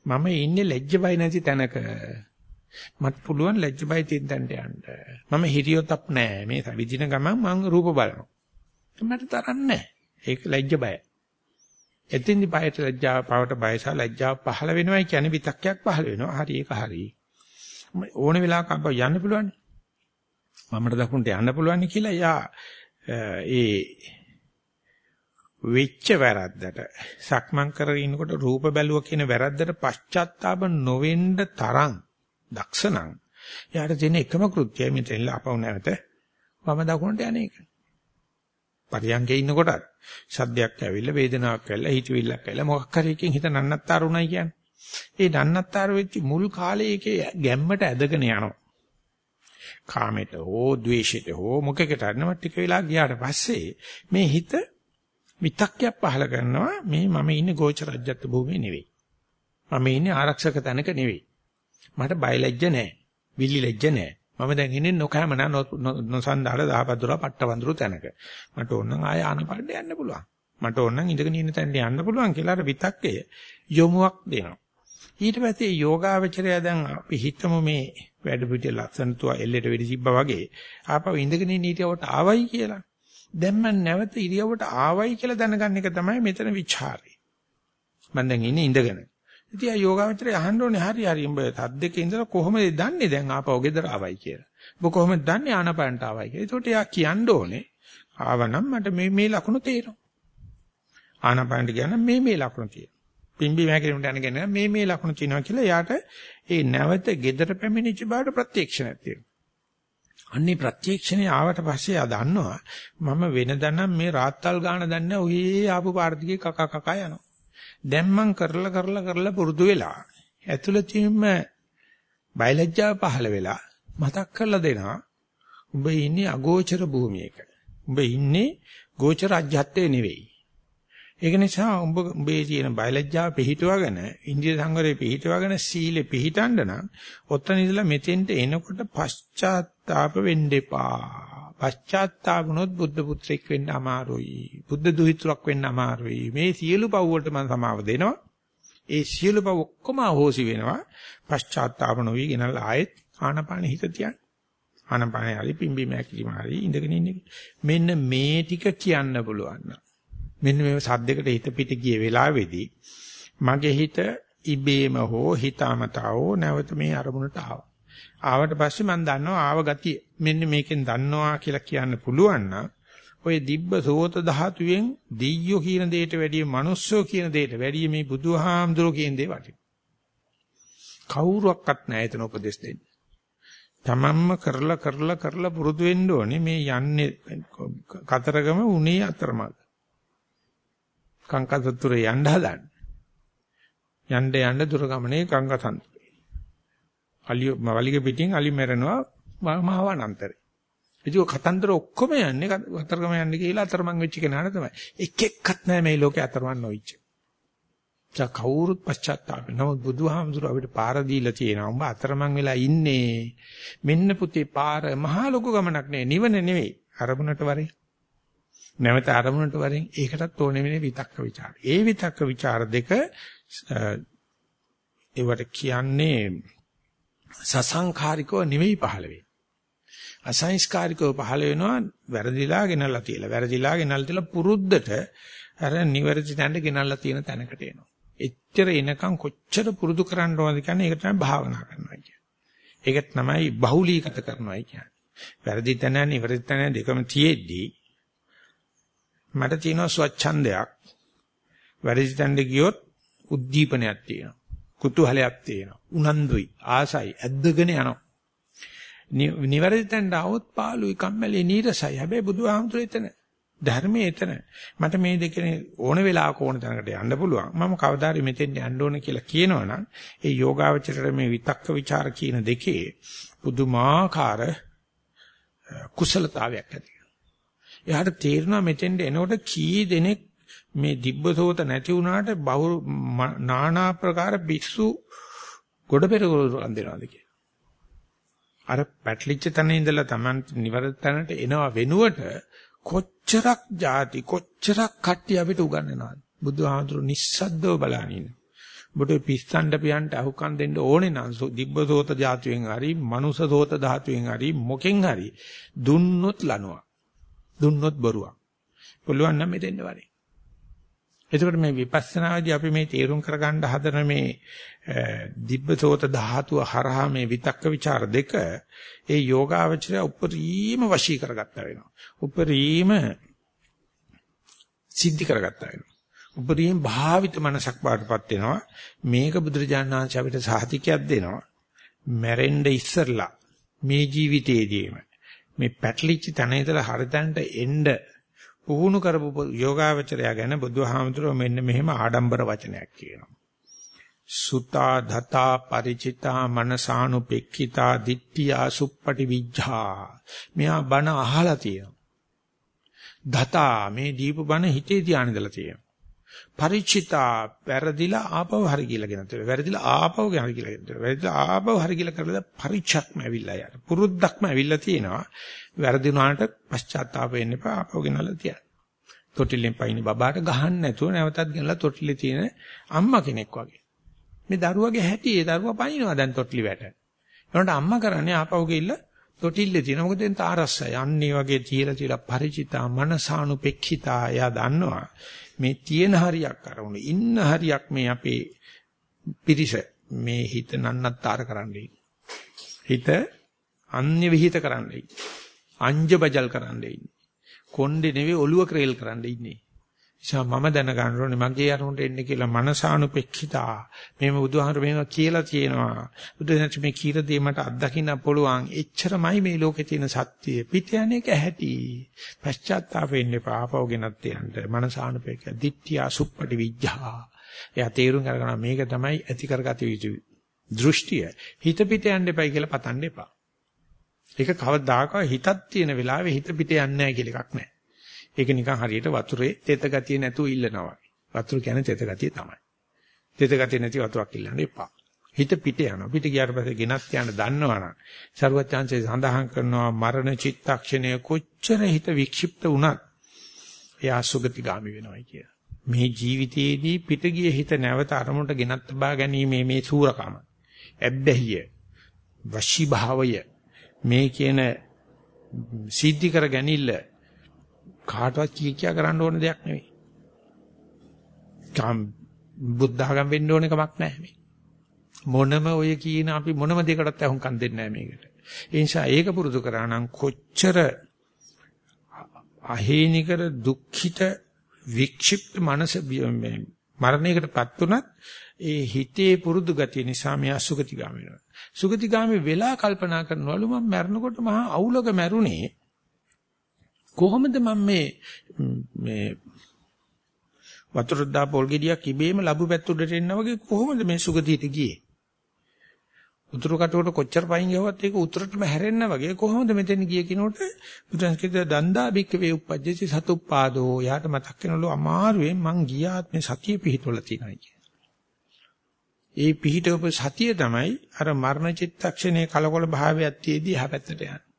මම ඉන්නේ ලැජ්ජ බය නැති තැනක මට පුළුවන් ලැජ්ජ බය තින්දන්ට යන්න. මම හිරියොතක් නෑ. මේ විදින ගමන් මම රූප බලනවා. මට තරන්නේ ඒක ලැජ්ජ බය. එතින්දි බයට ලැජ්ජාව පවට බයස ලැජ්ජාව පහළ වෙනවයි කියන්නේ විතක්යක් පහළ වෙනවා. හරි ඒක හරි. ඕන වෙලාවක අප යන්න පුළුවන්. මමට දකුණට යන්න පුළුවන් කියලා යා ඒ වෙච්ච වැරද්දට සක්මන් කරගෙන ඉන්නකොට රූප බැලුවා කියන වැරද්දට පශ්චාත්තාප නොවෙන්න තරම් දක්ෂණං යාට තියෙන එකම කෘත්‍යය මෙතෙන් අපව නැවත වම දකුණට යන එක. පරියංගේ ඉන්නකොටත් සද්දයක් ඇවිල්ලා වේදනාවක් ඇවිල්ලා හිතවිල්ලක් ඇවිල්ලා මොකක් හරි එකකින් හිත නන්නත්තර උනායි කියන්නේ. ඒ නන්නත්තර වෙච්ච මුල් කාලේ ඒකේ ගැම්මට ඇදගෙන යනවා. කාමයට හෝ ද්වේෂයට හෝ මොකකට හරිනම ටික වෙලා ගියාට පස්සේ මේ හිත විතක්කයක් පහල කරනවා මේ මම ඉන්නේ ගෝචර රජ්‍යත් භූමියේ නෙවෙයි. මම ඉන්නේ ආරක්ෂක තැනක නෙවෙයි. මට බයලජ්ජ නැහැ. විලි ලැජ්ජ නැහැ. මම දැන් ඉන්නේ නොකෑමන නොසන්දාල දහපද්දොර පට්ටවඳුරු තැනක. මට ඕන නම් ආය ආනපඩ යන්න පුළුවන්. මට ඕන නම් ඉඳගෙන ඉන්න තැනට යන්න පුළුවන් කියලා අර විතක්කය යොමුවක් දෙනවා. ඊට පස්සේ යෝගාවචරය දැන් අපි හිතමු මේ වැඩ පිටිය ලස්සන තුවා එල්ලෙට වෙඩි සිබ්බා වගේ ආපහු ඉඳගෙන ඉන්න ඉරියවට ආවයි කියලා. දැන් මම නැවත ඉරියවට ආවයි කියලා දැනගන්න එක තමයි මෙතන ਵਿਚාරය. මම දැන් ඉන්නේ ඉඳගෙන. ඉතින් ආ යෝගාවචරය අහන්න ඕනේ හරි හරි උඹ තද්දක ඉඳලා කොහොමද දන්නේ දැන් ආපහු ගෙදර ආවයි කියලා. උඹ කොහොමද දන්නේ ආනපනට ආවයි කියලා. ඒකට එයා කියන්න ඕනේ ආවනම් මට මේ මේ ලකුණු තේරෙනවා. ආනපනට කියන මේ මේ ලකුණු තියෙනවා. පිම්බි මහැකිරීමට යනගෙන මේ මේ ලකුණු තියෙනවා කියලා එයාට ඒ නැවත ගෙදර පැමිණිච්ච බවට ප්‍රත්‍යක්ෂණයක් තියෙනවා. අන්නේ ප්‍රත්‍යක්ෂණේ ආවට පස්සේ ආ දන්නවා මම වෙනදනම් මේ රාත්තල් ගාන දන්නේ ඔහේ ආපු පාර්තිකේ කක කක යනවා. දැන් මං කරලා කරලා කරලා පුරුදු වෙලා ඇතුළතින්ම බයලජ්ජාව පහළ වෙලා මතක් කරලා දෙනවා උඹ ඉන්නේ අගෝචර භූමියක. උඹ ඉන්නේ ගෝචර අජ්‍යත්තේ නෙවෙයි. ඒක නිසා උඹ උඹේ තියෙන බයලජ්ජාව පිහිටුවගෙන ඉන්දිය සංවරේ පිහිටුවගෙන සීලෙ පිහිටන්න නම් ඔතන ඉඳලා මෙතෙන්ට එනකොට පශ්චාත්තාප වෙන්න එපා. පශ්චාත්තාපුනොත් බුද්ධ පුත්‍රෙක් වෙන්න අමාරුයි. බුද්ධ දුහිතෘක් වෙන්න අමාරුයි. මේ සියලු පව් වලට මම සමාව දෙනවා. ඒ සියලු පව් ඔක්කොම අහෝසි වෙනවා. පශ්චාත්තාප නොවි ගෙනල්ලා ආයෙත් ආනපාන හිත තියන්න. ආනපාන හරි පිම්බි මෑකිලිම හරි ඉඳගෙන ඉන්නේ. මෙන්න මේ ටික කියන්න පුළුවන්. මෙන්න මේ සද්දයකට හිත පිට ගිය වෙලාවේදී මගේ හිත ඉබේම හෝ හිතාමතාවෝ නැවත මේ අරමුණට ආවා. ආවට පස්සේ මම දන්නවා ආව ගතිය. මෙන්න මේකෙන් දන්නවා කියලා කියන්න පුළුවන් නම් ඔය දිබ්බ සෝත ධාතුවෙන් දිය්‍යෝ කියන දෙයට වැඩිය මනුස්සෝ කියන දෙයට වැඩිය මේ බුදුහාමුදුරෝ කියන දේ වටිනවා. කවුරුවක්වත් නැහැ එතන උපදෙස් දෙන්න. තමන්ම කරලා කරලා කරලා පුරුදු වෙන්න ඕනේ මේ යන්නේ කතරගම උනේ අතරමඟ. කංකසතුරේ යන්න හදන්න. යන්න යන්න දුර ගමනේ කංකසන්ත. අලිය වලිග පිටින් අලි මැරෙනවා මහා වනාන්තරේ. ඒක කතන්දර ඔක්කොම යන්නේ අතරගම යන්නේ කියලා අතරමං වෙච්ච කෙනාට තමයි. එක එක්කත් නෑ මේ ලෝකේ අතරමං නොවිච්ච. ඒ කවුරුත් පශ්චාත්තාප නම බුදුහාමුදුර අපිට පාර දීලා තියෙනවා. උඹ අතරමං වෙලා ඉන්නේ. මෙන්න පුතේ පාර මහා ලොකු ගමනක් නේ නිවන නෙවෙයි. අරමුණට වරේ. නැවත අරමුණට වරෙන් ඒකටත් ඕනේ වෙන්නේ විතක්ක ਵਿਚාර. ඒ විතක්ක ਵਿਚාර දෙක ඒවට කියන්නේ සසංඛාරිකව නෙවෙයි පහළ වෙන්නේ. අසංස්කාරිකව පහළ වෙනවා වැරදිලා ගෙනල්ලා තියලා. වැරදිලා ගෙනල්ලා තියලා පුරුද්දට අර නිවැරදි තැනට ගෙනල්ලා තියෙන තැනකට එනවා. එච්චර එනකන් කොච්චර පුරුදු කරන්න ඕනද කියන්නේ ඒක තමයි භාවනා කරනවා කියන්නේ. ඒක තමයි බහුලීගත කරනවා කියන්නේ. වැරදි තැන නිවැරදි තැන දෙකම තියෙද්දී මට තියෙනවා ස්වච්ඡන්දයක්. වැරදි තැනට ගියොත් උද්දීපනයක් තියෙනවා. කුතුහලයක් තියෙනවා. උනන්දුයි ආසයි ඇද්දගෙන යනවා. නිවැරදි තැනට આવොත් පාළුයි කම්මැලි නීරසයි. හැබැයි බුදුහාමුදුරේ එතන ධර්මයේ එතන මට මේ දෙකේ ඕන වෙලාවක ඕන තැනකට යන්න පුළුවන්. මම කවදාරි මෙතෙන් යන්න ඕන කියලා කියනවනම් ඒ යෝගාවචරයට මේ විතක්ක ਵਿਚාර කියන දෙකේ පුදුමාකාර කුසලතාවයක් ඇති වෙනවා. එයාට තේරෙනවා මෙතෙන්ට එනකොට කී දෙනෙක් මේ දිබ්බසෝත නැති වුණාට බහු නානා ප්‍රකාර පිස්සු ගොඩ පෙරකරන් දෙනවාද කියලා. අර පැටලිච්ච තැන ඉඳලා Taman නිවැරදි තැනට එනවා වෙනුවට කොච්චරක් ಜಾති කොච්චරක් කට්ටිය අපිට උගන්වනවද? බුදුහාමුදුරු නිස්සද්දව බලනින්න. ඔබට පිස්සන්ඩ පියන්ට අහුකම් දෙන්න ඕනේ නම් දිබ්බසෝත ධාතුවෙන් හරි මනුසසෝත ධාතුවෙන් හරි මොකෙන් හරි දුන්නොත් ලනවා. දුන්නොත් බොරුවක්. පුළුවන් නම් මෙතෙන්ද වරේ. එතකොට මේ විපස්සනාදී අපි මේ තේරුම් කරගන්න හදන මේ දිබ්බසෝත ධාතුව හරහා මේ විතක්ක ਵਿਚාර දෙක ඒ යෝගාවචරය උපරිම වශී කරගත්තා වෙනවා. උපරිම සිද්ධි කරගත්තා වෙනවා. උපරිම භාවිත මනසක් බාටපත් වෙනවා. මේක බුදුරජාණන් වහන්සේ අපිට සාහිතිකයක් දෙනවා. මැරෙන්න ඉස්සරලා මේ ජීවිතයේදීම මේ පැටලිච්ච තැන ඉඳලා හරිතන්ට එන්න පුහුණු කරපු යෝගාවචරය ගැන බුදුහාමුදුරුවෝ මෙන්න මෙහෙම ආඩම්බර වචනයක් කියනවා. සුතා ධතා ಪರಿචිතා මනසානුපෙක්ඛිතා දිට්ඨියා සුප්පටි විජ්ජා. මෙහා බණ අහලා තියෙනවා. ධතා මේ දීප බණ හිතේ ධානය ඉඳලා තියෙනවා. පරිචිතා වැරදිලා ආපව හරි කියලා ගෙනත් වෙනවා. වැරදිලා ආපව හරි කියලා ගෙනත් වෙනවා. වැරදිලා ආපව හරි කියලා කරලා පරිචක්ම ඇවිල්ලා යාර. පුරුද්දක්ම ඇවිල්ලා තියෙනවා. වැරදි වුණාට පශ්චාත්තාප වෙන්න එපා ආපව ගෙනල්ලා තියන්න. තොටිල්ලෙන් පයින් බබාට ගහන්න නැතුව නැවතත් ගෙනල්ලා තොටිල්ලේ තියෙන අම්මා කෙනෙක් වගේ. මේ දරුවගේ හැටි ඒ දරුවා පනිනවා දැන් තොටිලි වැට. ඒනොට අම්මා කරන්නේ ආපව ගිහිල්ලා තොටිල්ලේ තියෙන මොකද දැන් තාරස්සයි. අන්න ඒ වගේ තියලා තියලා පරිචිතා මනසානුපෙක්ඛිතා එයා දන්නවා. මේ තියෙන හරියක් අරමුණ ඉන්න හරියක් මේ අපේ පිරිස මේ හිත නන්නත්තර කරන්නේ. හිත අන්‍ය විහිිත කරන්නේ. අංජ බජල් කරන්නේ. කොණ්ඩේ නෙවෙයි ඔළුව ක්‍රේල් කරන්නේ ඉන්නේ. නිසා මම දැන ගන්න ඕනේ මගේ අරුන්ට එන්නේ කියලා මනසානුපෙක්ඛිතා. මේව බුදුහාමර මේව කියලා තියෙනවා. බුදුදහම මේ කීර දේ මට අත්දකින්න පුළුවන්. එච්චරමයි මේ ලෝකේ තියෙන සත්‍යය. පිට යන එක ඇහැටි. පශ්චාත්තාප වෙන්න එපා. ආපහු ගෙනත් යන්න. මනසානුපෙක්ඛ. දිට්ඨිය සුප්පටි විඥා. එයා තේරුම් අරගෙන මේක තමයි ඇති කරගatiya යුතු දෘෂ්ටිය. හිත පිට යන්න එපයි කියලා පතන්න එපා. ඒක කවදාකවත් හිතක් තියෙන වෙලාවෙ හිත පිට යන්නේ නැහැ කියලා එකක් නැහැ. ඒක නිකන් හරියට වතුරේ තෙත ගතිය නැතුව ඉල්ලනවා. වතුර කියන්නේ තෙත ගතිය තමයි. තෙත ගතිය නැති වතුරක් ඉල්ලන්න එපා. හිත පිට යනවා. පිට ගියාට පස්සේ ගෙනත් යන දන්නවනම් ਸਰවඥාන්සේ සඳහන් කරනවා මරණ චිත්තක්ෂණය කොච්චර හිත වික්ෂිප්ත වුණත් එයා සුගතිගාමි වෙනවයි කියලා. මේ ජීවිතයේදී පිට ගිය හිත නැවත අරමුණට ගෙනත් බා ගැනීම මේ සූරකම. ඇබ්බැහිය. වශී භාවය. මේ කියන සිද්ධි කර ගැනීම කාටවත් කිය කියා කරන්න ඕන දෙයක් නෙවෙයි. කම් බුද්ධඝම් වෙන්න ඕන එකමක් නැහැ මේ. මොනම ඔය කියන අපි මොනම දෙයකටත් අහුම්කම් දෙන්නේ නැහැ මේකට. ඒ නිසා ඒක පුරුදු කරා නම් කොච්චර අහේනිකර දුක්ඛිත වික්ෂිප්ත මනස මේ මරණයකටපත් උනත් ඒ හිතේ පුරුදු ගතිය නිසා මෙයා සුගතිගාමී වෙනවා. සුගතිගාමී වෙලා කල්පනා කරනවලු මම මැරෙනකොට මහා අවුලක මැරුණේ කොහොමද මම මේ මේ වතුර දා පොල් ගෙඩියක් ඉබේම ලැබු පැත්තුඩට එන්න වගේ කොහොමද මේ සුගතියට ගියේ? උතුරු කටුවට කොච්චර පයින් ගියවත් ඒක උතුරටම හැරෙන්න වගේ කොහොමද මෙතන ගියේ කිනෝට බුදුන්ස්කිට දන්දා බික්ක වේ උපජ්ජති සතුප්පාදෝ යාට මතක් වෙනලු අමාරුවෙන් මං ගියාත් මේ සතිය පිහිටවල තියෙනවා කිය. ඒ පිහිටවපු සතිය තමයි අර මරණ චිත්තක්ෂණයේ කලකොල භාවයක් තියේදී යහපැත්තට යන්නේ.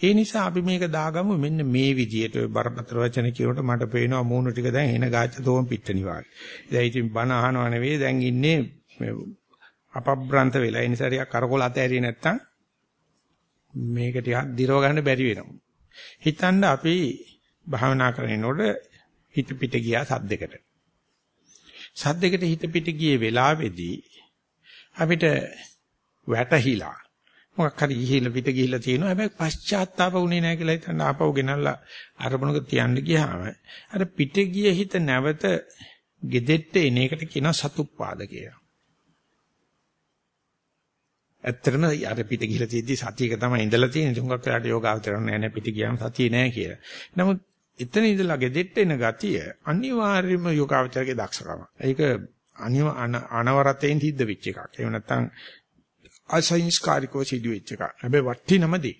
ඒ නිසා අපි මේක දාගමු මෙන්න මේ විදියට බරපතල වචන කියනකොට මට පේනවා මූණු ටික දැන් එන ගාච්ඡ තෝම් පිටණි වාගේ. දැන් ඉතින් බණ අහනව නෙවෙයි දැන් ඉන්නේ අපබ්‍රන්ත වෙලා. ඒ නිසා ටිකක් කරකොල අතෑරියේ නැත්තම් මේක ටිකක් දිරව ගන්න බැරි වෙනවා. හිතන්න අපි භාවනා කරනකොට හිත පිට ගියා සද්දෙකට. සද්දෙකට හිත පිට ගියේ වෙලාවේදී අපිට වැටහිලා මොකක් හරි ගිහිල්ලා පිට ගිහිල්ලා තියෙනවා. හැබැයි පශ්චාත්තාප වුණේ නැහැ කියලා හිතන්න ආපහු ගෙනල්ලා අරමුණක තියන්න ගියාම අර පිට ගිය හිත නැවත gedette එන එකට කියනවා සතුප්පාද කියලා. ඇත්තටම අර පිට ගිහිල්ලා තියෙද්දි සතියක තමයි ඉඳලා තියෙන්නේ. තුඟක් වෙලාට යෝගාවතරණ නැහැ නේ පිට ගියාම සතිය නැහැ කියලා. නමුත් එතන ඉඳලා gedette එන ගතිය අනිවාර්යයෙන්ම යෝගාවචරයේ දක්ෂකම. ඒක අනිව අනවරතෙන් සිද්ධ වෙච්ච එකක්. එහෙම නැත්නම් අසංස්කාරිකව සිදුවෙච්ච එක. හැබැයි වටිනම දේ.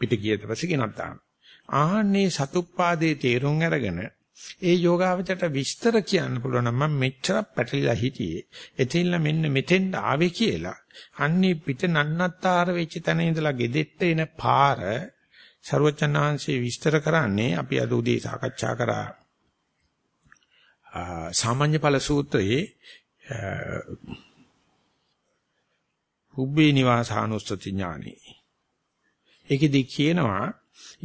පිට ගියට පස්සේ ගෙනත් දාන. ආන්නේ සතුප්පාදේ තේරුම් අරගෙන ඒ යෝගාවචරයට විස්තර කියන්න පුළුවන් නම් මම මෙච්චර පැටලිලා හිටියේ. එතෙන්ල මෙන්න මෙතෙන්ට ආවේ කියලා. අන්නේ පිට නන්නත්තර වෙච්ච තැන ඉඳලා ගෙදෙට්ට එන පාර ਸਰවචනාංශේ විස්තර කරන්නේ අපි අද උදේ සාකච්ඡා කරා සාමාන්‍ය ඵල සූත්‍රයේ පුබ්බේ නිවාසානුස්සති ඥානෙ. ඒකෙදි කියනවා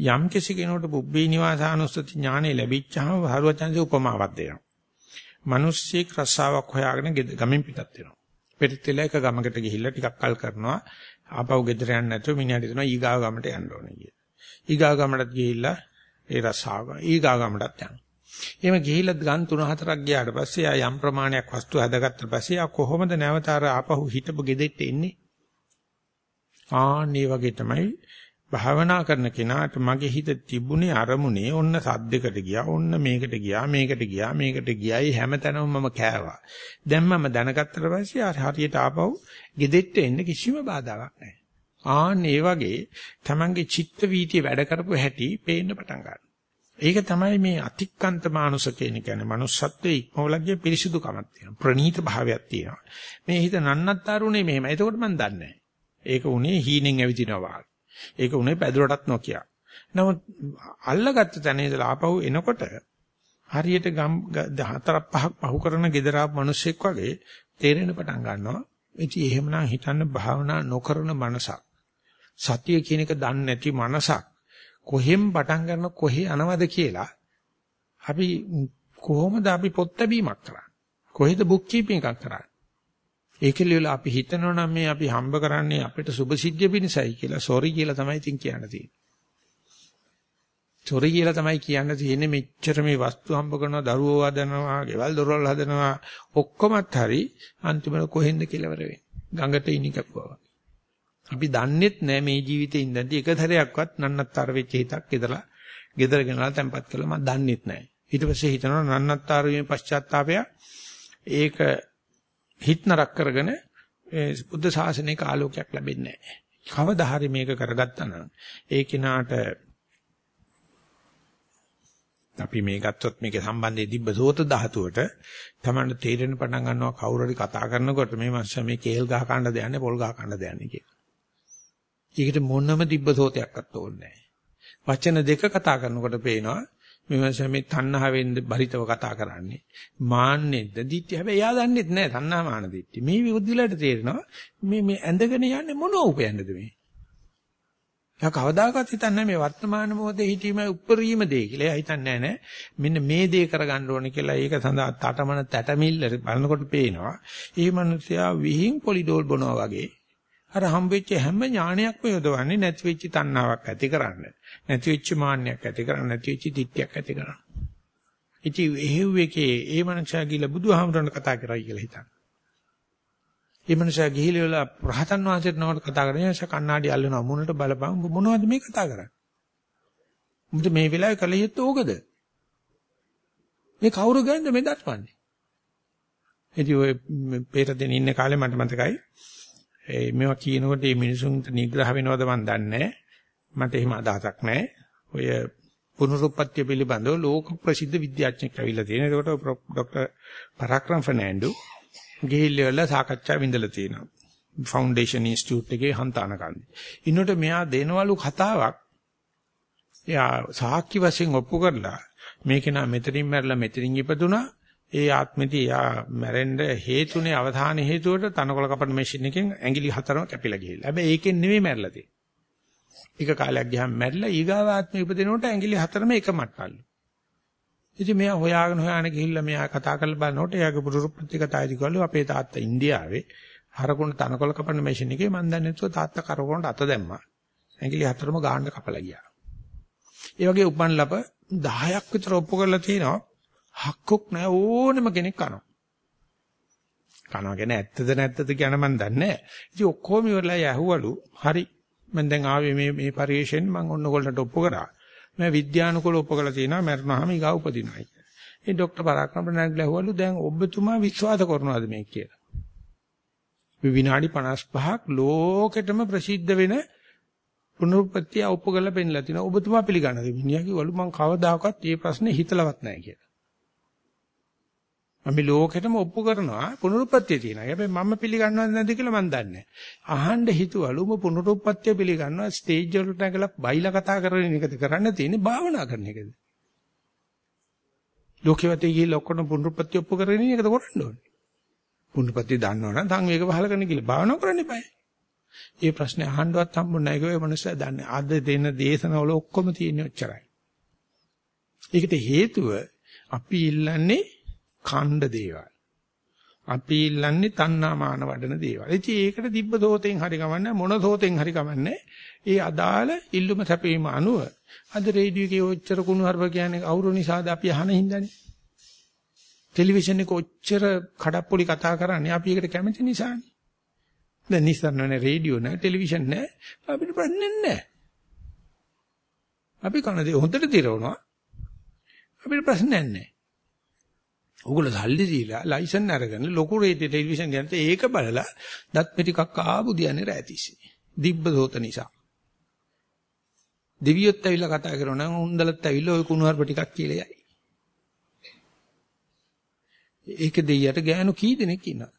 යම් කෙනෙකුට පුබ්බේ නිවාසානුස්සති ඥානෙ ලැබිච්චාම භාරවචන්සේ උපමාවක් දෙනවා. මිනිස්සෙක් රස්සාවක් හොයාගෙන ගමින් පිටත් වෙනවා. පිටත් වෙලා එක ගමකට ගිහිල්ලා ටිකක් කල් කරනවා. ආපහු ගෙදර යන්න නැතුව මිනිහට දෙනවා ඊගාව ගමට යන්න ඕනේ කියලා. ඊගාව ගමටත් ගිහිල්ලා ඒ රස්සාව ඊගාව ගමටත් යනවා. එහෙම ගිහිල්ලා ගන් 3-4ක් ගියාට පස්සේ ආ යම් ප්‍රමාණයක් වස්තු හදාගත්ත පස්සේ ආ කොහොමද නැවත අර ආපහු හිටපු ගෙදෙට්ට එන්නේ? ආන්නේ වගේ තමයි භාවනා කරන කෙනාට මගේ හිත තිබුණේ අරමුණේ ඔන්න සද්දයකට ගියා ඔන්න මේකට ගියා මේකට ගියා මේකට ගියායි හැමතැනම මම කෑවා. දැන් මම දැනගත්තට පස්සේ හරියට ආපහු ගෙදෙට්ට එන්න කිසිම බාධාවක් නැහැ. ආන්න ඒ වගේ තමන්ගේ චිත්ත වීතිය වැඩ කරපු හැටි පේන්න පටන් ගන්නවා. ඒක තමයි මේ අතික්කන්ත මානුෂ කියන කියන්නේ manussත්වයේ ඉක්මවලගේ පිරිසිදුකමක් තියෙනවා ප්‍රණීත භාවයක් තියෙනවා මේ හිත නන්නත්තරුනේ මෙහෙම එතකොට මම දන්නේ ඒක උනේ හීනෙන් ඇවිදිනවා ඒක උනේ පැදුරටත් නොකිය. නමුත් අල්ලගත්ත තැන ඉඳලා ආපහු එනකොට හරියට ගම් හතරක් පහක් පහු කරන gedara මිනිස්සෙක් වගේ තේරෙන පටන් ගන්නවා. ඉතින් එහෙමනම් හිතන්න භාවනා නොකරන මනසක්. සතිය කියන එක දන්නේ නැති මනසක්. කොහෙන් පටන් ගන්න කොහේ යනවද කියලා අපි කොහොමද අපි පොත් බැීමක් කරන්නේ? කොහෙද බුක් කීපින් එකක් කරන්නේ? ඒකලියල අපි හිතනවා නම් මේ අපි හම්බ කරන්නේ අපිට සුභ සිද්ධිය පිණිසයි කියලා සෝරි කියලා තමයි ඉතින් කියන්න තියෙන්නේ. සෝරි කියලා තමයි කියන්න තියෙන්නේ මෙච්චර මේ වස්තු හම්බ කරනවා දරුවෝ හදනවා, ගෙවල් දොරවල් හදනවා ඔක්කොමත් හරි අන්තිමට කොහෙන්ද කෙලවර වෙන්නේ? ගඟට ඉනි කපුවා. අපි දන්නෙත් නෑ මේ ජීවිතේ ඉඳන්දී එක සැරයක්වත් නන්නත්තර වෙච්ච හිතක් ඉදලා ගෙදර ගෙනලා තැම්පත් කළා මම දන්නෙත් නෑ. ඊට පස්සේ හිතනවා නන්නත්තර වීමේ පශ්චාත්තාපය ඒක හිත නරක කරගෙන බුද්ධ ශාසනයක ආලෝකයක් ලැබෙන්නේ නැහැ. කවදා හරි මේක කරගත්තා නම් ඒ කෙනාට අපි මේ ගත්තොත් මේකේ සම්බන්ධයේ දිබ්බ සෝත ධාතුවට තමන්ට තේරෙන පටන් ගන්නවා කවුරු හරි කතා කරනකොට මේ මනුස්සයා මේ කේල් ගහ කන්න දෙන්නේ පොල් ගහ කන්න දෙන්නේ කියලා. ඒකට මොනම දිබ්බ සෝතයක්වත් ඕනේ නැහැ. වචන දෙක කතා කරනකොට පේනවා මෙවස මේ තණ්හාවෙන් බරිතව කතා කරන්නේ මාන්නෙද්ද දිට්ඨි හැබැයි එයා දන්නෙත් නෑ තණ්හා මාන දිට්ඨි. මේ විදුලට තේරෙනවා මේ මේ ඇඳගෙන යන්නේ මොන උපයන්නද මේ? එයා කවදාකවත් හිතන්නේ මේ වර්තමාන මොහොතේ හිටීම උප්පරීම දේ කියලා. එයා හිතන්නේ නෑ මෙන්න මේ දේ කරගන්න ඕනේ කියලා. ඒක සඳහා තටමන තැටමිල්ල බලනකොට පේනවා මේ මිනිසයා විහිං පොලිඩෝල් බොනවා වගේ අර හම්බෙච්ච හැම ඥානයක්ම යොදවන්නේ නැති වෙච්ච තණ්හාවක් ඇති කරන්න. නැති වෙච්ච මාන්නයක් ඇති කරන්න, නැති වෙච්ච දිට්ඨියක් ඇති කරන්න. ඉතින් එහෙව් එකේ ඒ මනුස්සයා ගිහලා බුදුහාමුදුරන් කතා කරයි කියලා හිතන්න. ඒ මනුස්සයා ගිහිල්ලා රහතන් වහන්සේට නමකට කතා කරගෙන එයාස කණ්ණාඩි අල්ලනවා මුණට බලපන් මොනවද මේ කතා කරන්නේ? උඹට මේ වෙලාවේ කල යුත්තේ ඕකද? මේ කවුරු ගන්නද මේ දත්පන්නේ? ඉතින් ඔය පෙර දෙන ඉන්න කාලේ මට මතකයි ඒ මේවා කියනකොට මේ මිනිසුන්ට නිග්‍රහ වෙනවද මන් දන්නේ මට එහෙම අදහසක් නැහැ. ඔය පුනරුත්පත්ති පිළිබඳව ලෝක ප්‍රසිද්ධ විද්‍යාඥයෙක් ඇවිල්ලා තියෙනවා. ඒකට ડોક્ટર පරාක්‍රම ෆර්නෑන්ඩෝ ගිහිල්ලා සාකච්ඡා විඳලා තියෙනවා. ෆවුන්ඩේෂන් ඉන්ස්ටිටියුට් එකේ හන්තාන කන්දේ. ඉන්නකොට මෙයා දෙනවලු කතාවක්. එයා සාක්ෂි වශයෙන් ඔප්පු කරලා මේක නා මෙතනින් මැරලා මෙතනින් ඉපදුනා ඒ ආත්මෙදී යා මැරෙන්න හේතුනේ අවධාන හේතුවට තනකොළ කපන මැෂින් එකෙන් ඇඟිලි හතරම කැපිලා ගිහිල්ලා. හැබැයි ඒකෙන් නෙමෙයි මැරලා තියෙන්නේ. එක කාලයක් ගියාම මැරිලා ඊගාව ආත්මෙ ඉපදිනකොට ඇඟිලි හතරම එක මට්ටල්ලු. ඉතින් මෙයා හොයාගෙන හොයාගෙන ගිහිල්ලා මෙයා කතා කරලා බලනකොට එයාගේ පුරුරු ප්‍රතිකතායිදි කළු අපේ තාත්තා ඉන්දියාවේ හරකුණ තනකොළ කපන මැෂින් එකේ මන් දන්නේ නැතුව තාත්තා කරකොණට අත දැම්මා. ඇඟිලි හතරම ගාන්න කපලා ගියා. ඒ වගේ උපන් ලප 10ක් විතර ඔප්පු කරලා තිනවා. හක්කොක් නැ ඕනම කෙනෙක් කනවා. කනවා කියන්නේ ඇත්තද නැත්තද කියන මන් දන්නේ නැහැ. ඉතින් ඔක්කොම ඉවරලා යහුවලු. හරි. මම දැන් ආවේ මේ මේ පරිශ්‍රයෙන් මම ඔන්නෝගලට ඔප්පු කරා. මම විද්‍යානුකූලව ඔප්පු කරලා තිනවා මරණාම ඊගා උපදිනවා කියලා. ඒ ડોක්ටර් පරාක්‍රම ප්‍රනාන්දු ලැහුවලු දැන් ඔබතුමා විශ්වාස කරනවද මේ කියලා. විනාඩි 55ක් ලෝකෙටම ප්‍රසිද්ධ වෙන පුනරුත්පත්තිය ඔප්පු කරලා පෙන්නලා තිනවා. ඔබතුමා පිළිගන්නද? මිනිහා කිව්වලු මම කවදාකවත් මේ ප්‍රශ්නේ හිතලවත් නැහැ කියලා. මම ලෝකෙටම ඔප්පු කරනවා පුනරුත්පත්තිය තියෙනවා. හැබැයි මම පිළිගන්නවද නැද්ද කියලා මම දන්නේ නැහැ. අහන්න හිතුවලු ඔබ පුනරුත්පත්තිය පිළිගන්නවා ස්ටේජ් වලට නැගලා බයිලා කතා කරන එකද කරන්න තියෙන්නේ භාවනා කරන එකද? ලෝකෙවතේ ගිහිල්ලා ඔක්කොම පුනරුත්පත්තිය ඔප්පු කරගෙන එකද කරන්න ඕනේ. පුණ්‍යපති දන්නවනම් සංවේග පහල කරන්න කියලා භාවනා කරන්න eBay. ඒ ප්‍රශ්නේ අහන්නවත් හම්බුනේ නැහැ කිව්වේ මනුස්සයා දන්නේ. අද දෙන දේශනවල ඔක්කොම තියෙන ඔච්චරයි. ඒකට හේතුව අපි ඉල්ලන්නේ ඛණ්ඩ දේවල්. අපි ඉල්ලන්නේ තණ්හා මාන වඩන දේවල්. ඉතින් ඒකට දිබ්බ දෝතෙන් හරි කමන්නේ මොන දෝතෙන් හරි කමන්නේ. ඒ අදාළ ඉල්ලුම සැපීම අනුව අද රේඩියෝ එකේ ඔච්චර කුණු හරප කියන්නේ අවුරු නිසාද අපි අහන හින්දානේ. ටෙලිවිෂන් එක ඔච්චර කඩප්පුලි කතා කරන්නේ අපි ඒකට කැමති නිසානේ. දැන් නිසරණ නැහැ රේඩියෝ නැහැ ටෙලිවිෂන් නැහැ අපිට ප්‍රශ්නේ නැහැ. අපි කන දේ හොඳට දිරවනවා. අපිට ප්‍රශ්නයක් නැහැ. ඕගොල්ලෝ සල්ලි දීලා ලයිසන් අරගෙන ලොකු රේඩියෝ ටෙලිවිෂන් ගන්නත් ඒක බලලා දත් පිටිකක් ආපු දියන්නේ රැතිසේ. දිබ්බ දෝත නිසා. දෙවියොත් ඇවිල්ලා කතා කරනවා නම් උන්දලත් ඇවිල්ලා ওই කුණුහරුප ටිකක් කියලා යයි. ඒක දෙයියට ගෑනු කී දෙනෙක් ඉන්නවද?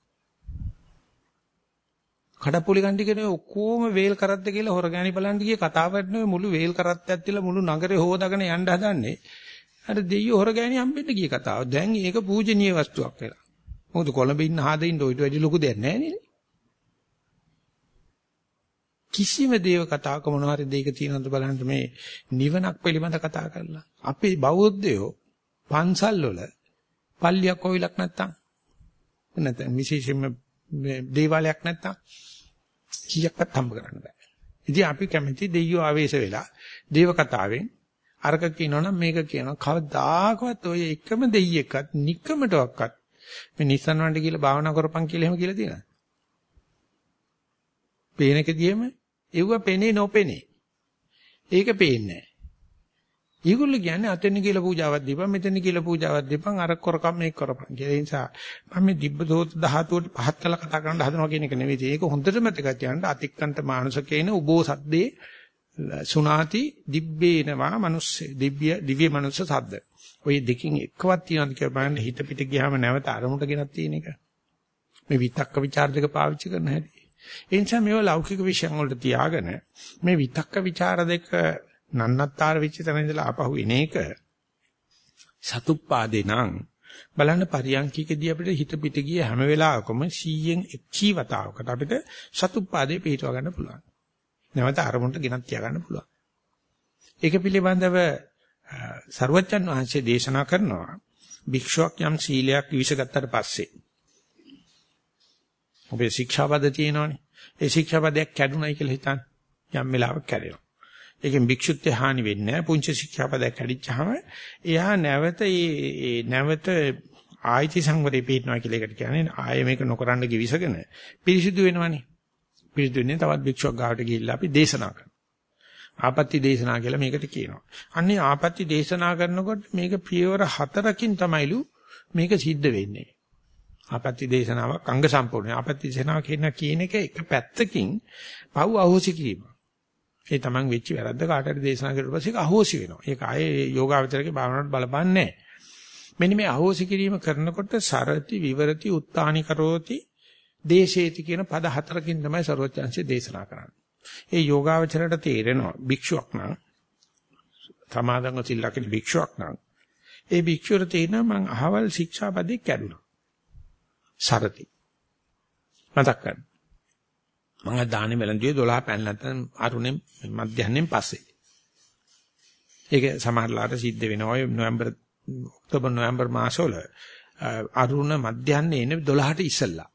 කඩප්පුලි කණ්ඩි කෙනේ ඔක්කොම වේල් කරද්ද කියලා හොරගෑනි බලන්න ගියේ කතාවක් නෙවෙයි මුළු වේල් කරත්තයක් තියලා මුළු නගරේ හොදාගෙන යන්න හදන්නේ. අර දෙයියෝ හොරගෑනි හම්බෙන්න ගිය කතාව. දැන් ඒක පූජනීය වස්තුවක් වෙලා. මොකද කොළඹ ඉන්න හදින්න ඔයිට වැඩි ලොකු දෙයක් නැහැ නේද? කිසිම දේව කතාවක මොන හරි දෙයක තියෙනවද බලන්න මේ නිවනක් පිළිබඳ කතා කරලා. අපි බෞද්ධයෝ පන්සල් වල පල්ලියක් කොවිලක් නැත්තම් නැත්නම් විශේෂයෙන්ම දේවාලයක් නැත්තම් කීයක්වත් හම්බ කරන්න බෑ. ඉතින් අපි කැමති දෙයියෝ ආවේශ වෙලා දේව කතාවෙන් අරක කියනවනම් මේක කියනවා කවදාකවත් ඔය එකම දෙයියෙක්වත් නිකමටවත් මේ නිස්සන් වණ්ඩ කියලා භාවනා කරපන් කියලා එහෙම කියලා තියෙනවා. පේනකදීම එව්ව පෙනේ නොපෙනේ. ඒක පේන්නේ නැහැ. ඊගොල්ලෝ කියන්නේ අතෙන් කියලා පූජාවක් දීපන් මෙතෙන් කියලා පූජාවක් දීපන් අර කරකම් මේක කරපන් කියලා. ඒ නිසා මම මේ දිබ්බ දෝත ධාතුවට පහත් කළා කතා කරන්න හදනවා කියන එක නෙවෙයි. ඒක හොඳට මතක තියාගන්න අතික්කන්ත මානුෂකේන උබෝ සුණාති දිබ්බේනවා මිනිස් දිව්‍ය දිව්‍ය මනුස්ස සද්ද. ওই දෙකෙන් එකවත් තියනද කියලා බලන්න හිත පිට ගියාම නැවත අරමුණට ගෙනත් තියෙන එක. මේ විතක්ක ਵਿਚාර දෙක පාවිච්චි කරන හැටි. ඒ නිසා මේව ලෞකික විශ්යන් වලට තියාගෙන මේ විතක්ක ਵਿਚාර දෙක නන්නත්තර වෙච්ච තැන ඉඳලා ආපහු එන එක සතුප්පාදේ නම් බලන්න පරියන්කිකදී අපිට හිත පිට ගිය හැම වෙලාවකම 100න් 1 වතාවකට අපිට සතුප්පාදේ පිටව ගන්න පුළුවන්. නැවත අරමුණට ගෙනත් තියා ගන්න පුළුවන්. ඒක පිළිබඳව සර්වජන් වහන්සේ දේශනා කරනවා භික්ෂුවක් යම් සීලයක් විශ්ගත්තට පස්සේ ඔබේ ශික්ෂාපද තියෙනවනේ. ඒ ශික්ෂාපදයක් කැඩුනයි කියලා හිතන්න. යම් වෙලාවක කැඩෙනවා. ඒකෙන් භික්ෂුත්ව හානි වෙන්නේ නැහැ. පුංචි ශික්ෂාපදයක් කැඩිච්චාම එයා නැවත ඒ නැවත ආයිති සංවරේ පිටනවා කියලා එකට කියන්නේ ආයෙ මේක නොකරන්න කිවිසගෙන පිරිසිදු වෙනවනේ. පිරිසිදු වෙන්නේ තවත් භික්ෂුවක් ගාවට ගිහිල්ලා අපි දේශනා කරනවා. ආපත්‍ති දේශනා කියලා මේකට කියනවා. අන්නේ ආපත්‍ති දේශනා කරනකොට මේක පියවර හතරකින් තමයිලු මේක සිද්ධ වෙන්නේ. ආපත්‍ති දේශනාවක් අංග සම්පූර්ණයි. ආපත්‍ති දේශනාව කියන කියන එක එක පැත්තකින් පව් අහෝසි කිරීම. ඒ තමන් වෙච්ච වැරද්ද කාටට දේශනා කරුවට පස්සේ ඒක අහෝසි වෙනවා. ඒක ආයේ යෝගාවචරයේ භාවනාවට බලපන්නේ නැහැ. මෙන්න මේ අහෝසි කිරීම කරනකොට සරති විවරති උත්තානි කරෝති දේශේති කියන පද හතරකින් තමයි ਸਰවඥාන්සේ දේශනා කරන්නේ. ඒ යෝගාවචරයට තේරෙනවා භික්ෂුවක් නම් සමාදන්ව සිල්ලකේ භික්ෂුවක් නම් ඒ භික්ෂුවට තේරෙනවා මං අහවල් ශික්ෂාපදේ කැඩුනා. සරති. මතක් ගන්න. මම දාන්නේ මෙලන්දියේ 12 පැන නැත්නම් අරුණෙන් මධ්‍යහ්නෙන් පස්සේ. ඒක සමහරලාට සිද්ධ වෙනවා ඔය නොවැම්බර් ඔක්තෝබර් නොවැම්බර් මාසවල අරුණ මධ්‍යහ්නේ එන්නේ 12ට ඉස්සෙල්ලා.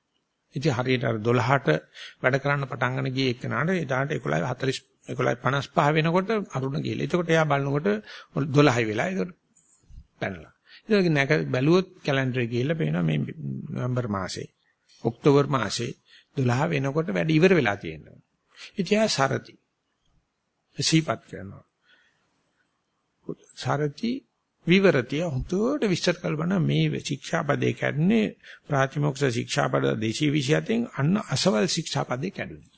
ඉතින් හරියට අර 12ට වැඩ කරන්න පටන් ගන්න ගියේ එක්කනට එදාට 11:40 11:55 වෙනකොට අරුණ ගිහලා. එතකොට එයා බලනකොට 12යි වෙලා. ඒකට පැනලා. ඒක නැක බැලුවොත් කැලෙන්ඩරේ ගිහලා පේනවා මේ නොවැම්බර් මාසේ ඔක්තෝබර් මාසේ 12 වෙනකොට වැඩ ඉවර වෙලා තියෙනවා. ඉතියා සරති. සීපත් කරනවා. සරති විවරතිය හුදුට විස්තර කළබන මේ ශික්ෂාපදේ කැඩන්නේ ප්‍රාතිමොක්ෂ ශික්ෂාපද 227න් අන්න අසවල් ශික්ෂාපදේ කැඩුනේ.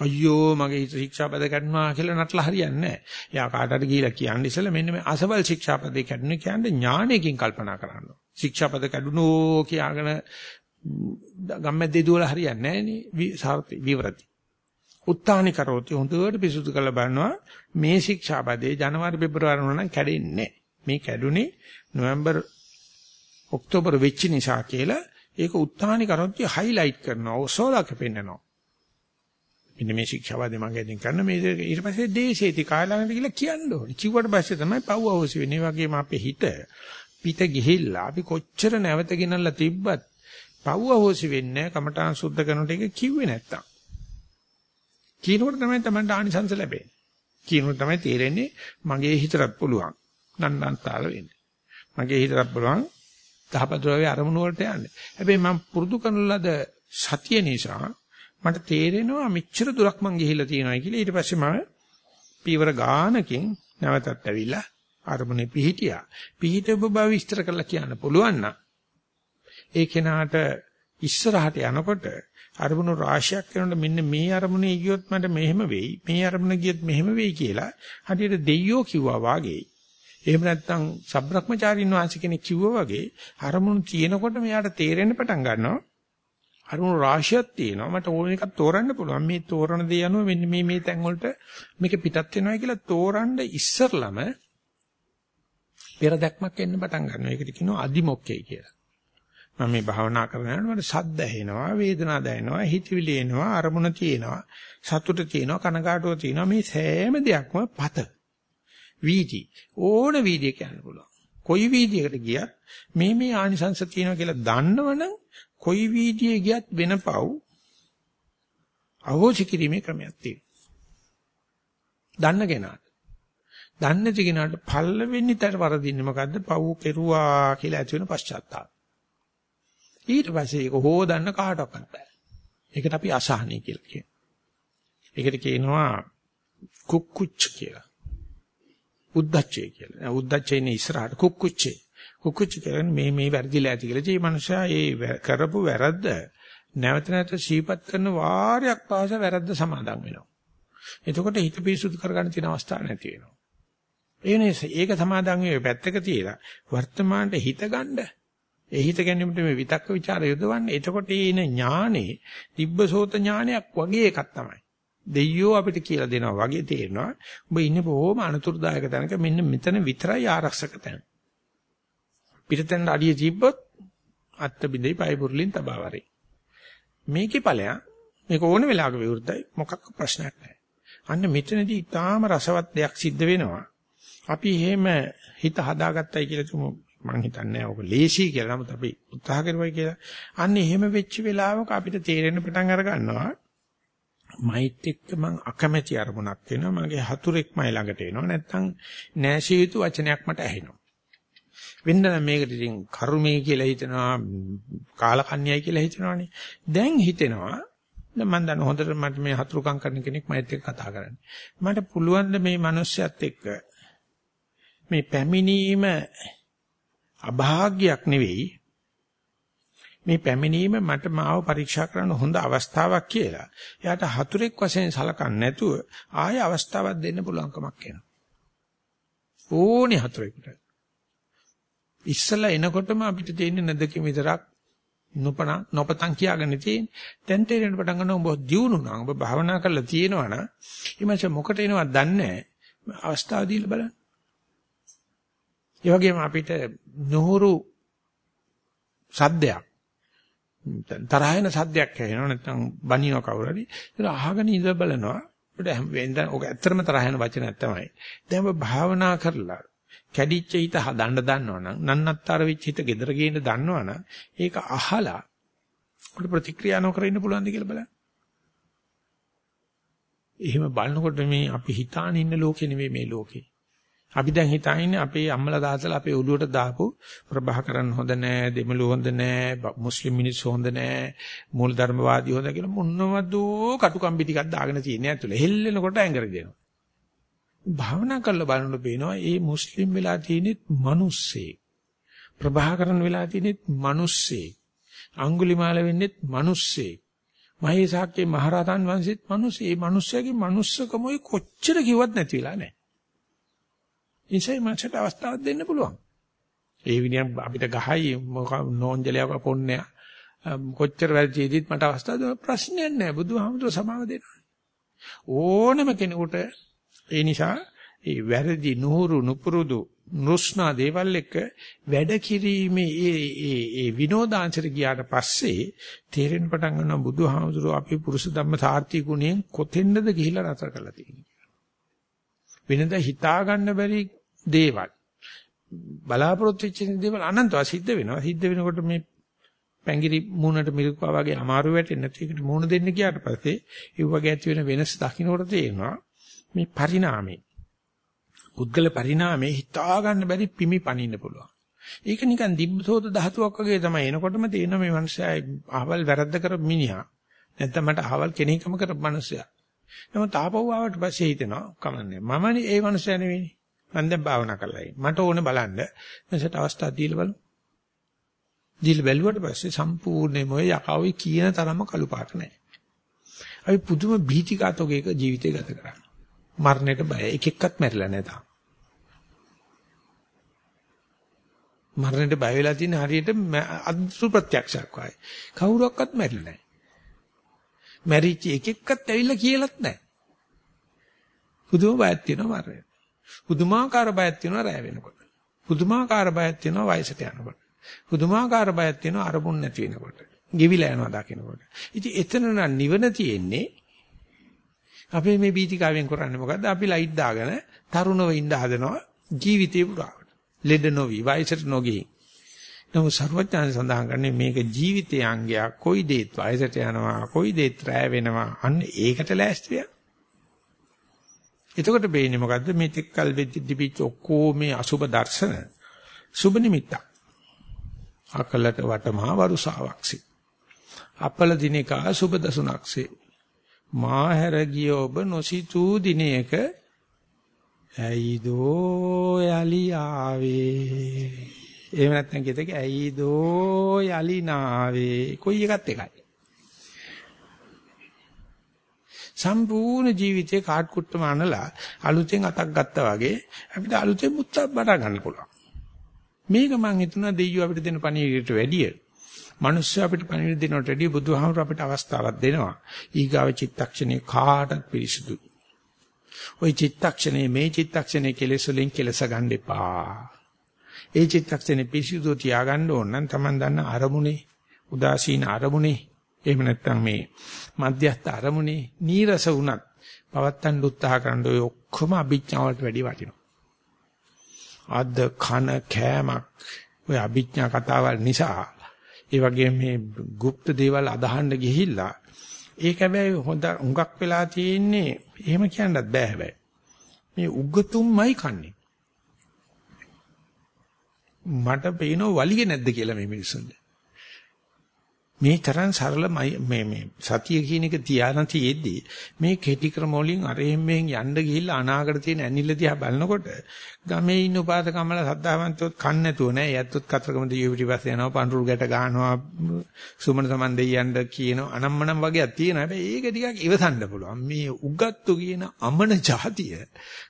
අයියෝ මගේ ශික්ෂාපද කැඩුනා කියලා නටලා හරියන්නේ නැහැ. එයා කාටට ගිහිලා කියන්නේ ඉස්සෙල්ලා මෙන්න මේ අසවල් ශික්ෂාපදේ කැඩුනේ කියන්නේ ඥාණයකින් කල්පනා කරන්න. ශික්ෂාපද කැඩුනෝ කියාගෙන ගම්මැද්දේ දුවලා හරියන්නේ නැහැ විවරති. උත්තානි කරෝති හොඳට පිසුදු කරලා බලනවා මේ ශික්ෂාපදේ ජනවාරි පෙබරවාරි වුණා නම් කැඩෙන්නේ මේ කැඩුනේ නොවැම්බර් ඔක්තෝබර් වෙච්ච නිසා කියලා ඒක උත්හානි කරොත් හයිලයිට් කරනවා ඔසෝලා කැපෙන්නනවා. මෙන්න මේ ශික්ෂාවාදී මගේ දින් කරන මේ ඊට පස්සේ දේශේති කාලඟට කියලා කියන්න ඕනේ. කිව්වට පස්සේ තමයි පව් අවශ්‍ය වෙන්නේ. ඒ වගේම අපේ හිත පිට ගිහිල්ලා අපි කොච්චර නැවත ගෙනල්ලා තිබ්බත් පව් අවශ්‍ය වෙන්නේ කමඨාන් සුද්ධ කරනට එක කිව්වේ නැත්තම්. කියනකොට තමයි Tamanට ආනිසංස ලැබෙන්නේ. කියනකොට තමයි තේරෙන්නේ මගේ හිතටත් පුළුවන්. නන්නන්තාල වෙන්නේ. මගේ හිතටත් පුළුවන් දහපද්‍රව්‍ය අරමුණු වලට යන්න. හැබැයි මම පුරුදු කරන ලද සතිය නිසා මට තේරෙනවා මෙච්චර දුරක් මං ගිහිල්ලා තියෙනවා කියලා. ඊට පස්සේ මම පීවර ගානකින් නැවතත් ඇවිල්ලා අරමුණේ පිහිටියා. පිහිටව බව විස්තර කරලා කියන්න පුළුවන් නම් ඒ කෙනාට ඉස්සරහට යනකොට අරමුණු රාශියක් කරනකොට මෙන්න මේ අරමුණේ ගියොත් මට මෙහෙම වෙයි මේ අරමුණ ගියොත් මෙහෙම වෙයි කියලා හරියට දෙයියෝ කිව්වා වාගේ. එහෙම නැත්නම් සබ්‍රක්‍මචාරින් වහන්සේ කෙනෙක් කිව්වා වගේ අරමුණු තියෙනකොට මෙයාට තේරෙන්න පටන් ගන්නවා. අරමුණු රාශියක් තියෙනවා. මට ඕන එකක් තෝරන්න පුළුවන්. මේ තෝරන දේ අනුව මෙන්න මේ මේ තැන් වලට මේක පිටත් වෙනවා කියලා තෝරන්න ඉස්සරළම පෙර දැක්මක් එන්න පටන් ගන්නවා. ඒකට කියනවා අදිමොක්කේ කියලා. මම මේ භාවනා කරනකොට මට සද්ද ඇහෙනවා වේදනා දැනෙනවා හිතවිලි එනවා අරමුණ තියෙනවා සතුට තියෙනවා කනගාටුව තියෙනවා. මේ සෑම දෙයක්ම පත. වීදි ඕන වීදිය කියන්න පුළුවන්. කොයි වීදියකට ගියත් මේ මේ ආනිසංශ තියෙනවා කියලා දන්නවනම් කොයි වීදියේ ගියත් වෙන පව් අවෝචි කිරීමේ ක්‍රමයක් තියෙනවා. දන්න කෙනාට. දන්නේ නැති කෙනාට පල්ලෙවෙන්නි තර වරදින්නේ මොකද්ද? පව් කෙරුවා කියලා ඇති වෙන පශ්චාත්තාපය ඊට පස්සේ ඒක හොදන්න කාටවත් බෑ. ඒකට අපි අසහනයි කියලා කියනවා. ඒකට කියනවා කුක්කුච්ච කියලා. උද්දච්චය කියලා. උද්දච්චයනේ ඉස්සරහට කුක්කුච්චේ. කුක්කුච්ච කියන්නේ මේ මේ වැරදිලා ඇති කියලා. ඒ මනුස්සයා ඒ කරපු වැරද්ද නැවත නැවත සීපත් කරන වාරයක් පාස වැරද්ද සමාදන් වෙනවා. එතකොට හිත පිරිසුදු කරගන්න තියෙන අවස්ථා නැති වෙනවා. ඒ නිසා ඒක සමාදන් වෙයි පැත්තක තියලා වර්තමානට හිත ගන්න ඒ හිත ගැනීමට මේ විතක්ක ਵਿਚාර යොදවන්නේ. එතකොට ඒන ඥානේ තිබ්බසෝත ඥානයක් වගේ එකක් තමයි. දෙයියෝ අපිට කියලා දෙනවා වගේ තේරෙනවා. ඔබ ඉන්නේ බොහොම අනුතුරුදායක තැනක මෙන්න මෙතන විතරයි ආරක්ෂක තැන. පිටතෙන් අඩිය තිබ්බොත් අත්ත බිඳේ පය පුරුලින් තබාවරේ. මේකේ ඵලයක් මේක ඕන වෙලාවක විවෘතයි මොකක් ප්‍රශ්නයක් නැහැ. අන්න මෙතනදී ඊටාම රසවත් දෙයක් සිද්ධ වෙනවා. අපි එහෙම හිත හදාගත්තයි කියලා තුමු මං හිතන්නේ ඔක ලේසි කියලා. නමුත් අපි උත්සාහ කරුවයි කියලා. අන්න එහෙම වෙච්ච වෙලාවක අපිට තේරෙන්න පටන් අර ගන්නවා. මයිත් එක්ක මං අකමැති අරමුණක් වෙනවා. මගේ හතුරෙක් මයි ළඟට එනවා. නැත්තම් නැෂී යුතු වචනයක් මට ඇහෙනවා. වෙන්න නම් මේකට ඉතින් කර්මයේ කියලා හිතනවා කාලකන්‍යයි කියලා හිතනවානේ. දැන් හිතෙනවා දැන් මම දන්න හොඳට මට මේ හතුරුකම් කරන කෙනෙක් මයිත් එක්ක කතා කරන්න. මට පුළුවන් මේ මිනිස්සයත් එක්ක මේ පැමිණීම අභාග්‍යයක් නෙවෙයි මේ පැමිණීම මට මාව පරීක්ෂා කරන්න හොඳ අවස්ථාවක් කියලා. එයාට හතුරෙක් වශයෙන් සලකන්නේ නැතුව ආය අවස්ථාවක් දෙන්න පුළුවන්කමක් එනවා. ඕනේ හතුරෙකුට. ඉස්සලා එනකොටම අපිට තියෙන්නේ නැදකින් විතරක් නොපන නොපතන් කියාගෙන තියෙන්නේ. දැන් තේරෙන්න පටන් ගන්නවා ඔබ දියුණුනා. ඔබ භාවනා කරලා තියෙනවනම් ඊමච මොකට එනවද දන්නේ නැහැ. අවස්ථාව දීලා බලන්න. ඒ වගේම අපිට නොහුරු සද්දයක් තරහින සද්දයක් ඇහෙනවා නැත්නම් බනිනවා කවුරු හරි. ඒක අහගෙන ඉඳ බලනවා. අපිට වෙනද ඔක ඇත්තටම තරහින වචනයක් තමයි. දැන් ඔබ භාවනා කරලා කැඩිච්ච හිත හදන්න දන්නවනම් නන්නත්තර වෙච්ච හිත gedara ගේන්න දන්නවනම් ඒක අහලා අපිට ප්‍රතික්‍රියා නොකර ඉන්න පුළුවන්ද කියලා බලන්න. එහෙම බලනකොට මේ අපි හිතාන ඉන්න ලෝකෙ නෙවෙයි මේ ලෝකේ. අපි දැන් හිතන්නේ අපේ අම්මලා දාසලා අපේ ඔළුවට දාපු ප්‍රභාකරන් හොඳ නෑ දෙමළු හොඳ නෑ මුස්ලිම් මිනිස්සු හොඳ නෑ මූල ධර්මවාදී හොඳ කියලා මොනවද කටුකම්බි ටිකක් දාගෙන තියෙන ඇතුළේ හෙල්ලෙනකොට ඇඟරි දෙනවා. භාවනා කරලා බලනකොට පේනවා මේ මුස්ලිම් වෙලා තියෙනෙත් මිනිස්සේ ප්‍රභාකරන් වෙලා තියෙනෙත් මිනිස්සේ අඟුලිමාල වෙන්නෙත් මිනිස්සේ මහේසාක්කේ මහරහතන් වහන්සේත් මිනිස්සේ මේ මිනිස්සයාගේ මිනිස්සකමයි කොච්චර කිව්වත් නැති වෙලා නැහැ. ඉන්සයි මනසට අවස්ථාවක් දෙන්න පුළුවන්. ඒ විදිහට අපිට ගහයි නෝන්ජලයක් පොන්නෑ කොච්චර වැරදිදීත් මට අවස්ථාව දෙන්න ප්‍රශ්නයක් නැහැ. බුදුහාමුදුර සමාව දෙනවා. ඕනම කෙනෙකුට ඒ නිසා ඒ වැරදි නුහුරු නුපුරුදු නුස්නා දේවල් එක්ක වැඩ කිරීමේ ඒ ඒ ඒ විනෝදාංශයට ගියාට පස්සේ තේරෙන්න පටන් ගන්නවා බුදුහාමුදුරුවෝ අපි පුරුෂ ධම්ම සාර්ථි ගුණයෙන් කොතෙන්ද ගිහිලා නතර කරලා තියෙන්නේ. වෙනද හිතා ගන්න බැරි දේවල් බලාපොරොත්තු වෙච්ච දේවල් අනන්තව සිද්ධ වෙනවා. සිද්ධ වෙනකොට මේ පැංගිරි මූණට මිරිකුවා වගේ අමාරු වැටෙන්නේ නැති එකට මූණ දෙන්න ගියාට පස්සේ ඒ වගේ ඇති වෙන වෙනස් දකින්නකොට තේරෙනවා මේ පරිණාමය. පුද්ගල පරිණාමයේ හිතා ගන්න බැරි පිමි පනින්න පුළුවන්. ඒක නිකන් දිබ්බසෝත ධාතුවක් වගේ තමයි එනකොටම තේරෙන මේ මනුස්සයා අහවල් වැරද්ද කරපු මිනිහා. නැත්නම් මට අහවල් කෙනෙක්ම කරපු මනුස්සයා. නමුත් ආපහු ආවට පස්සේ හිතෙනවා කමන්නේ. මමනේ ඒ මනුස්සයා නෙවෙයි. මම දැන් භාවනා කරලා ඉන්නේ. මට ඕනේ බලන්න. මෙසට අවස්ථාව දීලා බලමු. දීලා බැලුවට පස්සේ සම්පූර්ණයෙන්ම ඔය යකාවේ කියන තරම කළු පාට නැහැ. අපි පුදුම බීතිකාතෝගේක ජීවිතය ගත කරා. මරණයට බය එක එක්කත් මැරිලා නැහැ තාම. මරණයට බය වෙලා තියෙන හරියට අද්දු ප්‍රත්‍යක්ෂයක් වගේ. කවුරක්වත් මැරිලා නැහැ. මැරිච්ච එක එක්කත් ඇවිල්ලා කියලාත් නැහැ. පුදුම බයක් තියෙනවා මරණයට. පුදුමාකාර බයක් තියෙනවා රැ වෙනකොට. පුදුමාකාර බයක් තියෙනවා වයසට යනකොට. පුදුමාකාර බයක් තියෙනවා අරමුණ නැති වෙනකොට. ගෙවිලා යනවා දකින්නකොට. ඉතින් එතන නම් නිවන තියෙන්නේ අපි මේ බීතිකාවෙන් කරන්නේ මොකද්ද? අපි ලයිට් දාගෙන තරුණව ඉඳ හදනවා ජීවිතේ පුරාවට. ලෙඩ නොවි වයසට නොගිහින්. නමුත් සර්වඥාන් සඳහන් කරන්නේ මේක ජීවිතයේ අංගයක්. කොයි දෙයක් වයසට යනවා, කොයි දෙයක් රැ වෙනවා. අන්න ඒකට ලෑස්ති වෙනවා. එතකොට වෙන්නේ මොකද්ද? මේ තෙක්කල් වෙද්දි දිපිච්ච ඔක්කොම මේ අසුබ දර්ශන සුබ නිමිත්තක්. අකලට වටමහා වරුසාවක්සේ. අපල දිනේකා සුබ දසුණක්සේ. මාහැර ගිය ඔබ නොසිතූ දිනයක ඇයිදෝ යලි ආවේ එහෙම නැත්නම් කියතක ඇයිදෝ යලි නාවේ කොයි එකත් එකයි සම්පූර්ණ ජීවිතේ කාඩ් කුට්ටම අනලා අලුතෙන් අතක් ගත්තා වගේ අපිට අලුතෙන් මුත්තක් බඩ ගන්න පුළුවන් මේක මං හිතුණා දෙයියෝ අපිට දෙන පණිවිඩයට වැඩිය මිනිස්සු අපිට පණිවිඩ දෙනවට වැඩිය බුදුහාමර අපිට අවස්ථාවක් දෙනවා. ඊගාව චිත්තක්ෂණේ කාටත් පිරිසුදුයි. ওই චිත්තක්ෂණේ මේ චිත්තක්ෂණේ කෙලෙස් වලින් කෙලස ගන්න එපා. ඒ චිත්තක්ෂණේ පිරිසුදු තියාගන්න ඕන නම් Taman දන්න අරමුණේ උදාසීන අරමුණේ එහෙම නැත්නම් මේ මධ්‍යස්ථ අරමුණේ නීරස වුණත් පවත්තන් උත්සාහ කරන ඔය ඔක්කොම අභිඥාවලට වැඩි වටිනවා. අද කන කෑමක් ඔය අභිඥා කතාවල් නිසා ඒ වගේම මේ গুপ্ত දේවල් අදහන්න ගිහිල්ලා ඒක හැබැයි හොඳ හුඟක් වෙලා තියෙන්නේ එහෙම කියන්නත් බෑ හැබැයි මේ උගතුම්මයි කන්නේ මට පේනව වලිගේ නැද්ද කියලා මේ මිනිස්සුන්ට මේ තරම් සරල මේ මේ සතිය කියන එක තියාන තියෙද්දී මේ කෙටි ක්‍රම වලින් අරෙහෙන් මෙහෙන් යන්න ගිහිල්ලා අනාගත තියෙන ඇනිල්ල දිහා බලනකොට ගමේ ඉන්න උපාසකම්මල සද්ධාවන්තයොත් කන් නැතුව නෑ. යැත්තොත් කතරගම දියුවිලි පස්සේ යනවා පඳුරු ගැට ගන්නවා සුමන සමන් දෙයියන්ට කියන අනම්මනම් වගේ තියෙන හැබැයි ඒක ටිකක් ඉවසන්න පුළුවන්. මේ උගත්තු කියන අමන જાතිය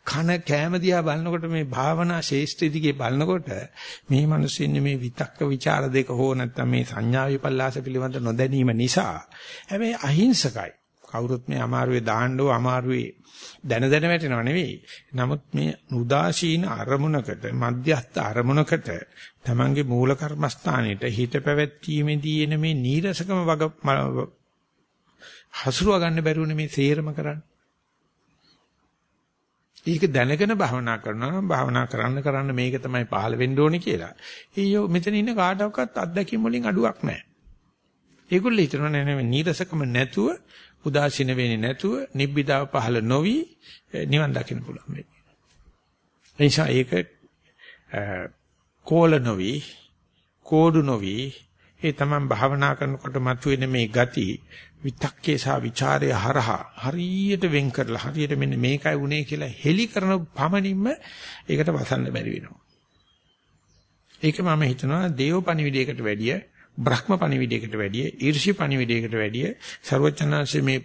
කන කෑම දිහා බලනකොට මේ භාවනා ශේෂ්ත්‍රි දිගේ බලනකොට මේ මිනිස්සු ඉන්නේ මේ විතක්ක ਵਿਚාර දෙක හෝ නැත්නම් මේ සංඥා විපල්ලාස පිළ පිළිබඳ නොදැනීම නිසා හැබැයි අහිංසකයි. කවුරුත් මේ අමාරුවේ දාන්නෝ අමාරුවේ දැන දැන වැටෙනව නෙවෙයි. නමුත් මේ උදාසීන අරමුණකට මධ්‍යස්ථ අරමුණකට තමන්ගේ මූල කර්මස්ථානෙට හිත පැවැත්ීමේදී එන මේ නීරසකම වග හසුරුව ගන්න බැරුවනේ මේ සේරම කරන්නේ. ඒක දැනගෙන භාවනා කරනවා නම් භාවනා කරන්න කරන්න මේක තමයි පහළ වෙන්න ඕනේ කියලා. ඊයෝ මෙතන ඉන්න කාටවත් අත්දැකීම් වලින් අඩුවක් නැහැ. ඒගොල්ලෝ හිතනවා නෑ නෑ නීරසකම නැතුව උදාසීන වෙන්නේ නැතුව නිබ්බිදාව පහළ නොවි නිවන් දකින්න පුළුවන් මේ. එනිසා ඒක කෝල නොවි කෝඩු නොවි ඒ තමන් භාවනා කරනකොට මතුවෙන මේ ගති විතක්කේ සහ ਵਿਚාරය හරහා හරියට වෙන් කරලා හරියට මෙන්න මේකයි උනේ කියලා හෙලි කරන පමණින්ම ඒකට වසන්න බැරි වෙනවා. ඒක මම හිතනවා දේව පණිවිඩයකට වැඩිය බ්‍රහ්ම පණිවිඩයකට වැඩිය ඊර්ෂි පණිවිඩයකට වැඩිය ਸਰවචනාංශයේ මේ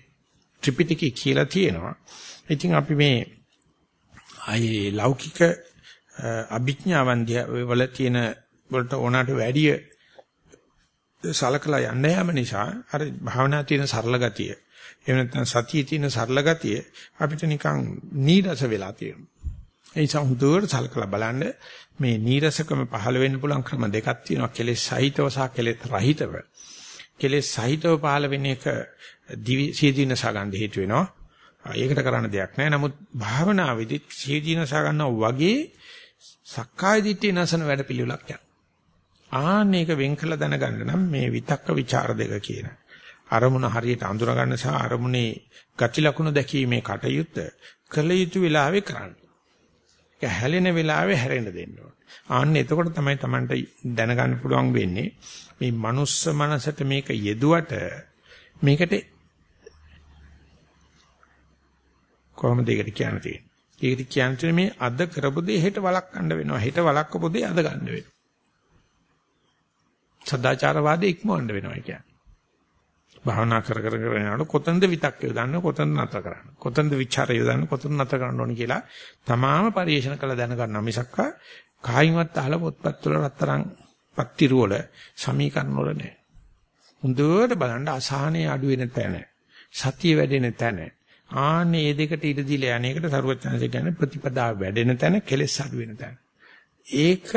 ත්‍රිපිටකය කියලා තියෙනවා. ඉතින් අපි මේ අයේ ලෞකික අභිඥාවන්දිය වල තියෙන වලට ඕනට වැඩිය සලකලා යන්න යාම නිසා අර භාවනා තියෙන සරල ගතිය එහෙම නැත්නම් සතියේ තියෙන සරල ගතිය අපිට නිකන් නීරස වෙලා තියෙනවා. ඒ නිසා හුදුවට සලකලා බලන්න මේ නීරසකම පහළ වෙන්න පුළුවන් ක්‍රම දෙකක් තියෙනවා. කෙලෙස් සහිතව සහ කෙලෙස් රහිතව. කෙලෙස් සහිතව පහළ වෙන එක සීදීනස ගන්න හේතු වෙනවා. ඒකට කරන්න දෙයක් නැහැ. නමුත් භාවනාවේදී සීදීනස ගන්නවා වගේ සක්කාය දිට්ඨිය නැසන වැඩ පිළිවෙලක් යනවා. ආන්න ඒක වෙන් කළ දැනගන්න නම් මේ විතක්ක ਵਿਚාර දෙක කියන අරමුණ හරියට අඳුර ගන්න සහ අරමුණේ ගති ලක්ෂණ දැකීමේ කටයුත්ත කළ යුතු වෙලාවේ කරන්න. ඒක හැලෙන වෙලාවේ හැරෙන්න දෙන්න ඕනේ. ආන්න එතකොට තමයි Tamanට දැනගන්න පුළුවන් වෙන්නේ මේ මනුස්ස මනසට මේක යෙදුවට මේකට කොහොමද ඒකට කියන්න තියෙන්නේ? ඒකට කියන්නේ මේ අද කරපු දේ හෙට වළක්වන්න වෙනවා. හෙට වළක්වපු දේ අද ගන්න වෙනවා. සදාචාරවාදී ඉක්මවන්න වෙනවා කියන්නේ. භාවනා කර කර කර යනකොට කොතනද විතක් යොදන්න කොතනද නැතර කරන්න. කොතනද ਵਿਚාරය යොදන්න කොතනද නැතර කරන්න ඕනි කියලා තමාම පරිශන කළ දැනගන්න මිසක්ක කායින්වත් අහලා පොත්පත් වල රත්තරන් පත්තිරු වල සමීකරණ වල නෑ. හොඳට බලන්න අසහනේ අඩු වෙන තැන සතිය වැඩෙන තැන ආන්නේ මේ දෙකට ඉඩ දීලා යන්නේකට සරුවචනසේ කියන්නේ ප්‍රතිපදාව වැඩෙන තැන කෙලෙස් අඩු වෙන තැන. ඒක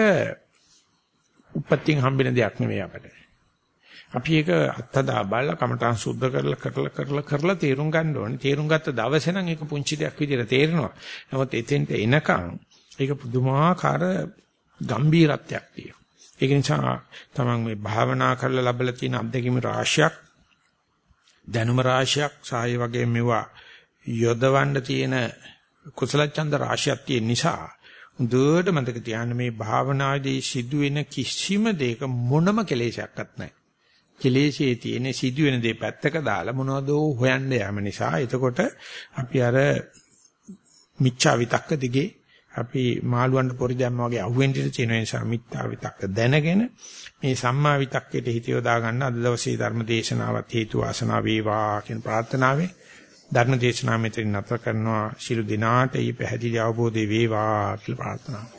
උපත්යෙන් හම්බෙන දෙයක් නෙමෙයි අපිට. අපි ඒක අත්දා බලලා කමටහන් සුද්ධ කරලා කරලා කරලා කරලා තේරුම් ගන්න ඕනේ. තේරුම් ගත්ත දවසේ නම් ඒක පුංචි දෙයක් විදිහට තේරෙනවා. නමුත් එතෙන්ට එනකන් ඒක පුදුමාකාර ගම්බීරත්වයක් තියෙනවා. ඒක නිසා තමන් මේ භාවනා කරලා ලැබලා තියෙන අත්දැකීම් රාශියක් දැනුම රාශියක් සාය වගේ මෙවුවා යොදවන්න තියෙන කුසල ඡන්ද රාශියක් තියෙන නිසා දුවට මතක තියාගන්න මේ භාවනාදී සිදුවෙන කිසිම දෙයක මොනම කෙලෙසයක්වත් නැහැ. කෙලෙසේ තියෙන සිදුවෙන දේ පැත්තක දාලා මොනවද හොයන්න යාම නිසා එතකොට අපි අර මිච්ඡා විතක්ක දිගේ අපි මාළුවන්ට පොරි දැම්ම වගේ අහුවෙන්න තියෙන නිසා මිත්‍යා විතක්ක දැනගෙන මේ සම්මා විතක්කයට හිත යොදා ගන්න අද දවසේ ධර්ම දේශනාවත් හේතු වාසනා වේවා කියන ප්‍රාර්ථනාවෙන් ධර්ම දේශනාව මෙතන නතර කරනවා. ශිළු දිනාට ඊ පැහැදිලි අවබෝධය වේවා කියලා ප්‍රාර්ථනා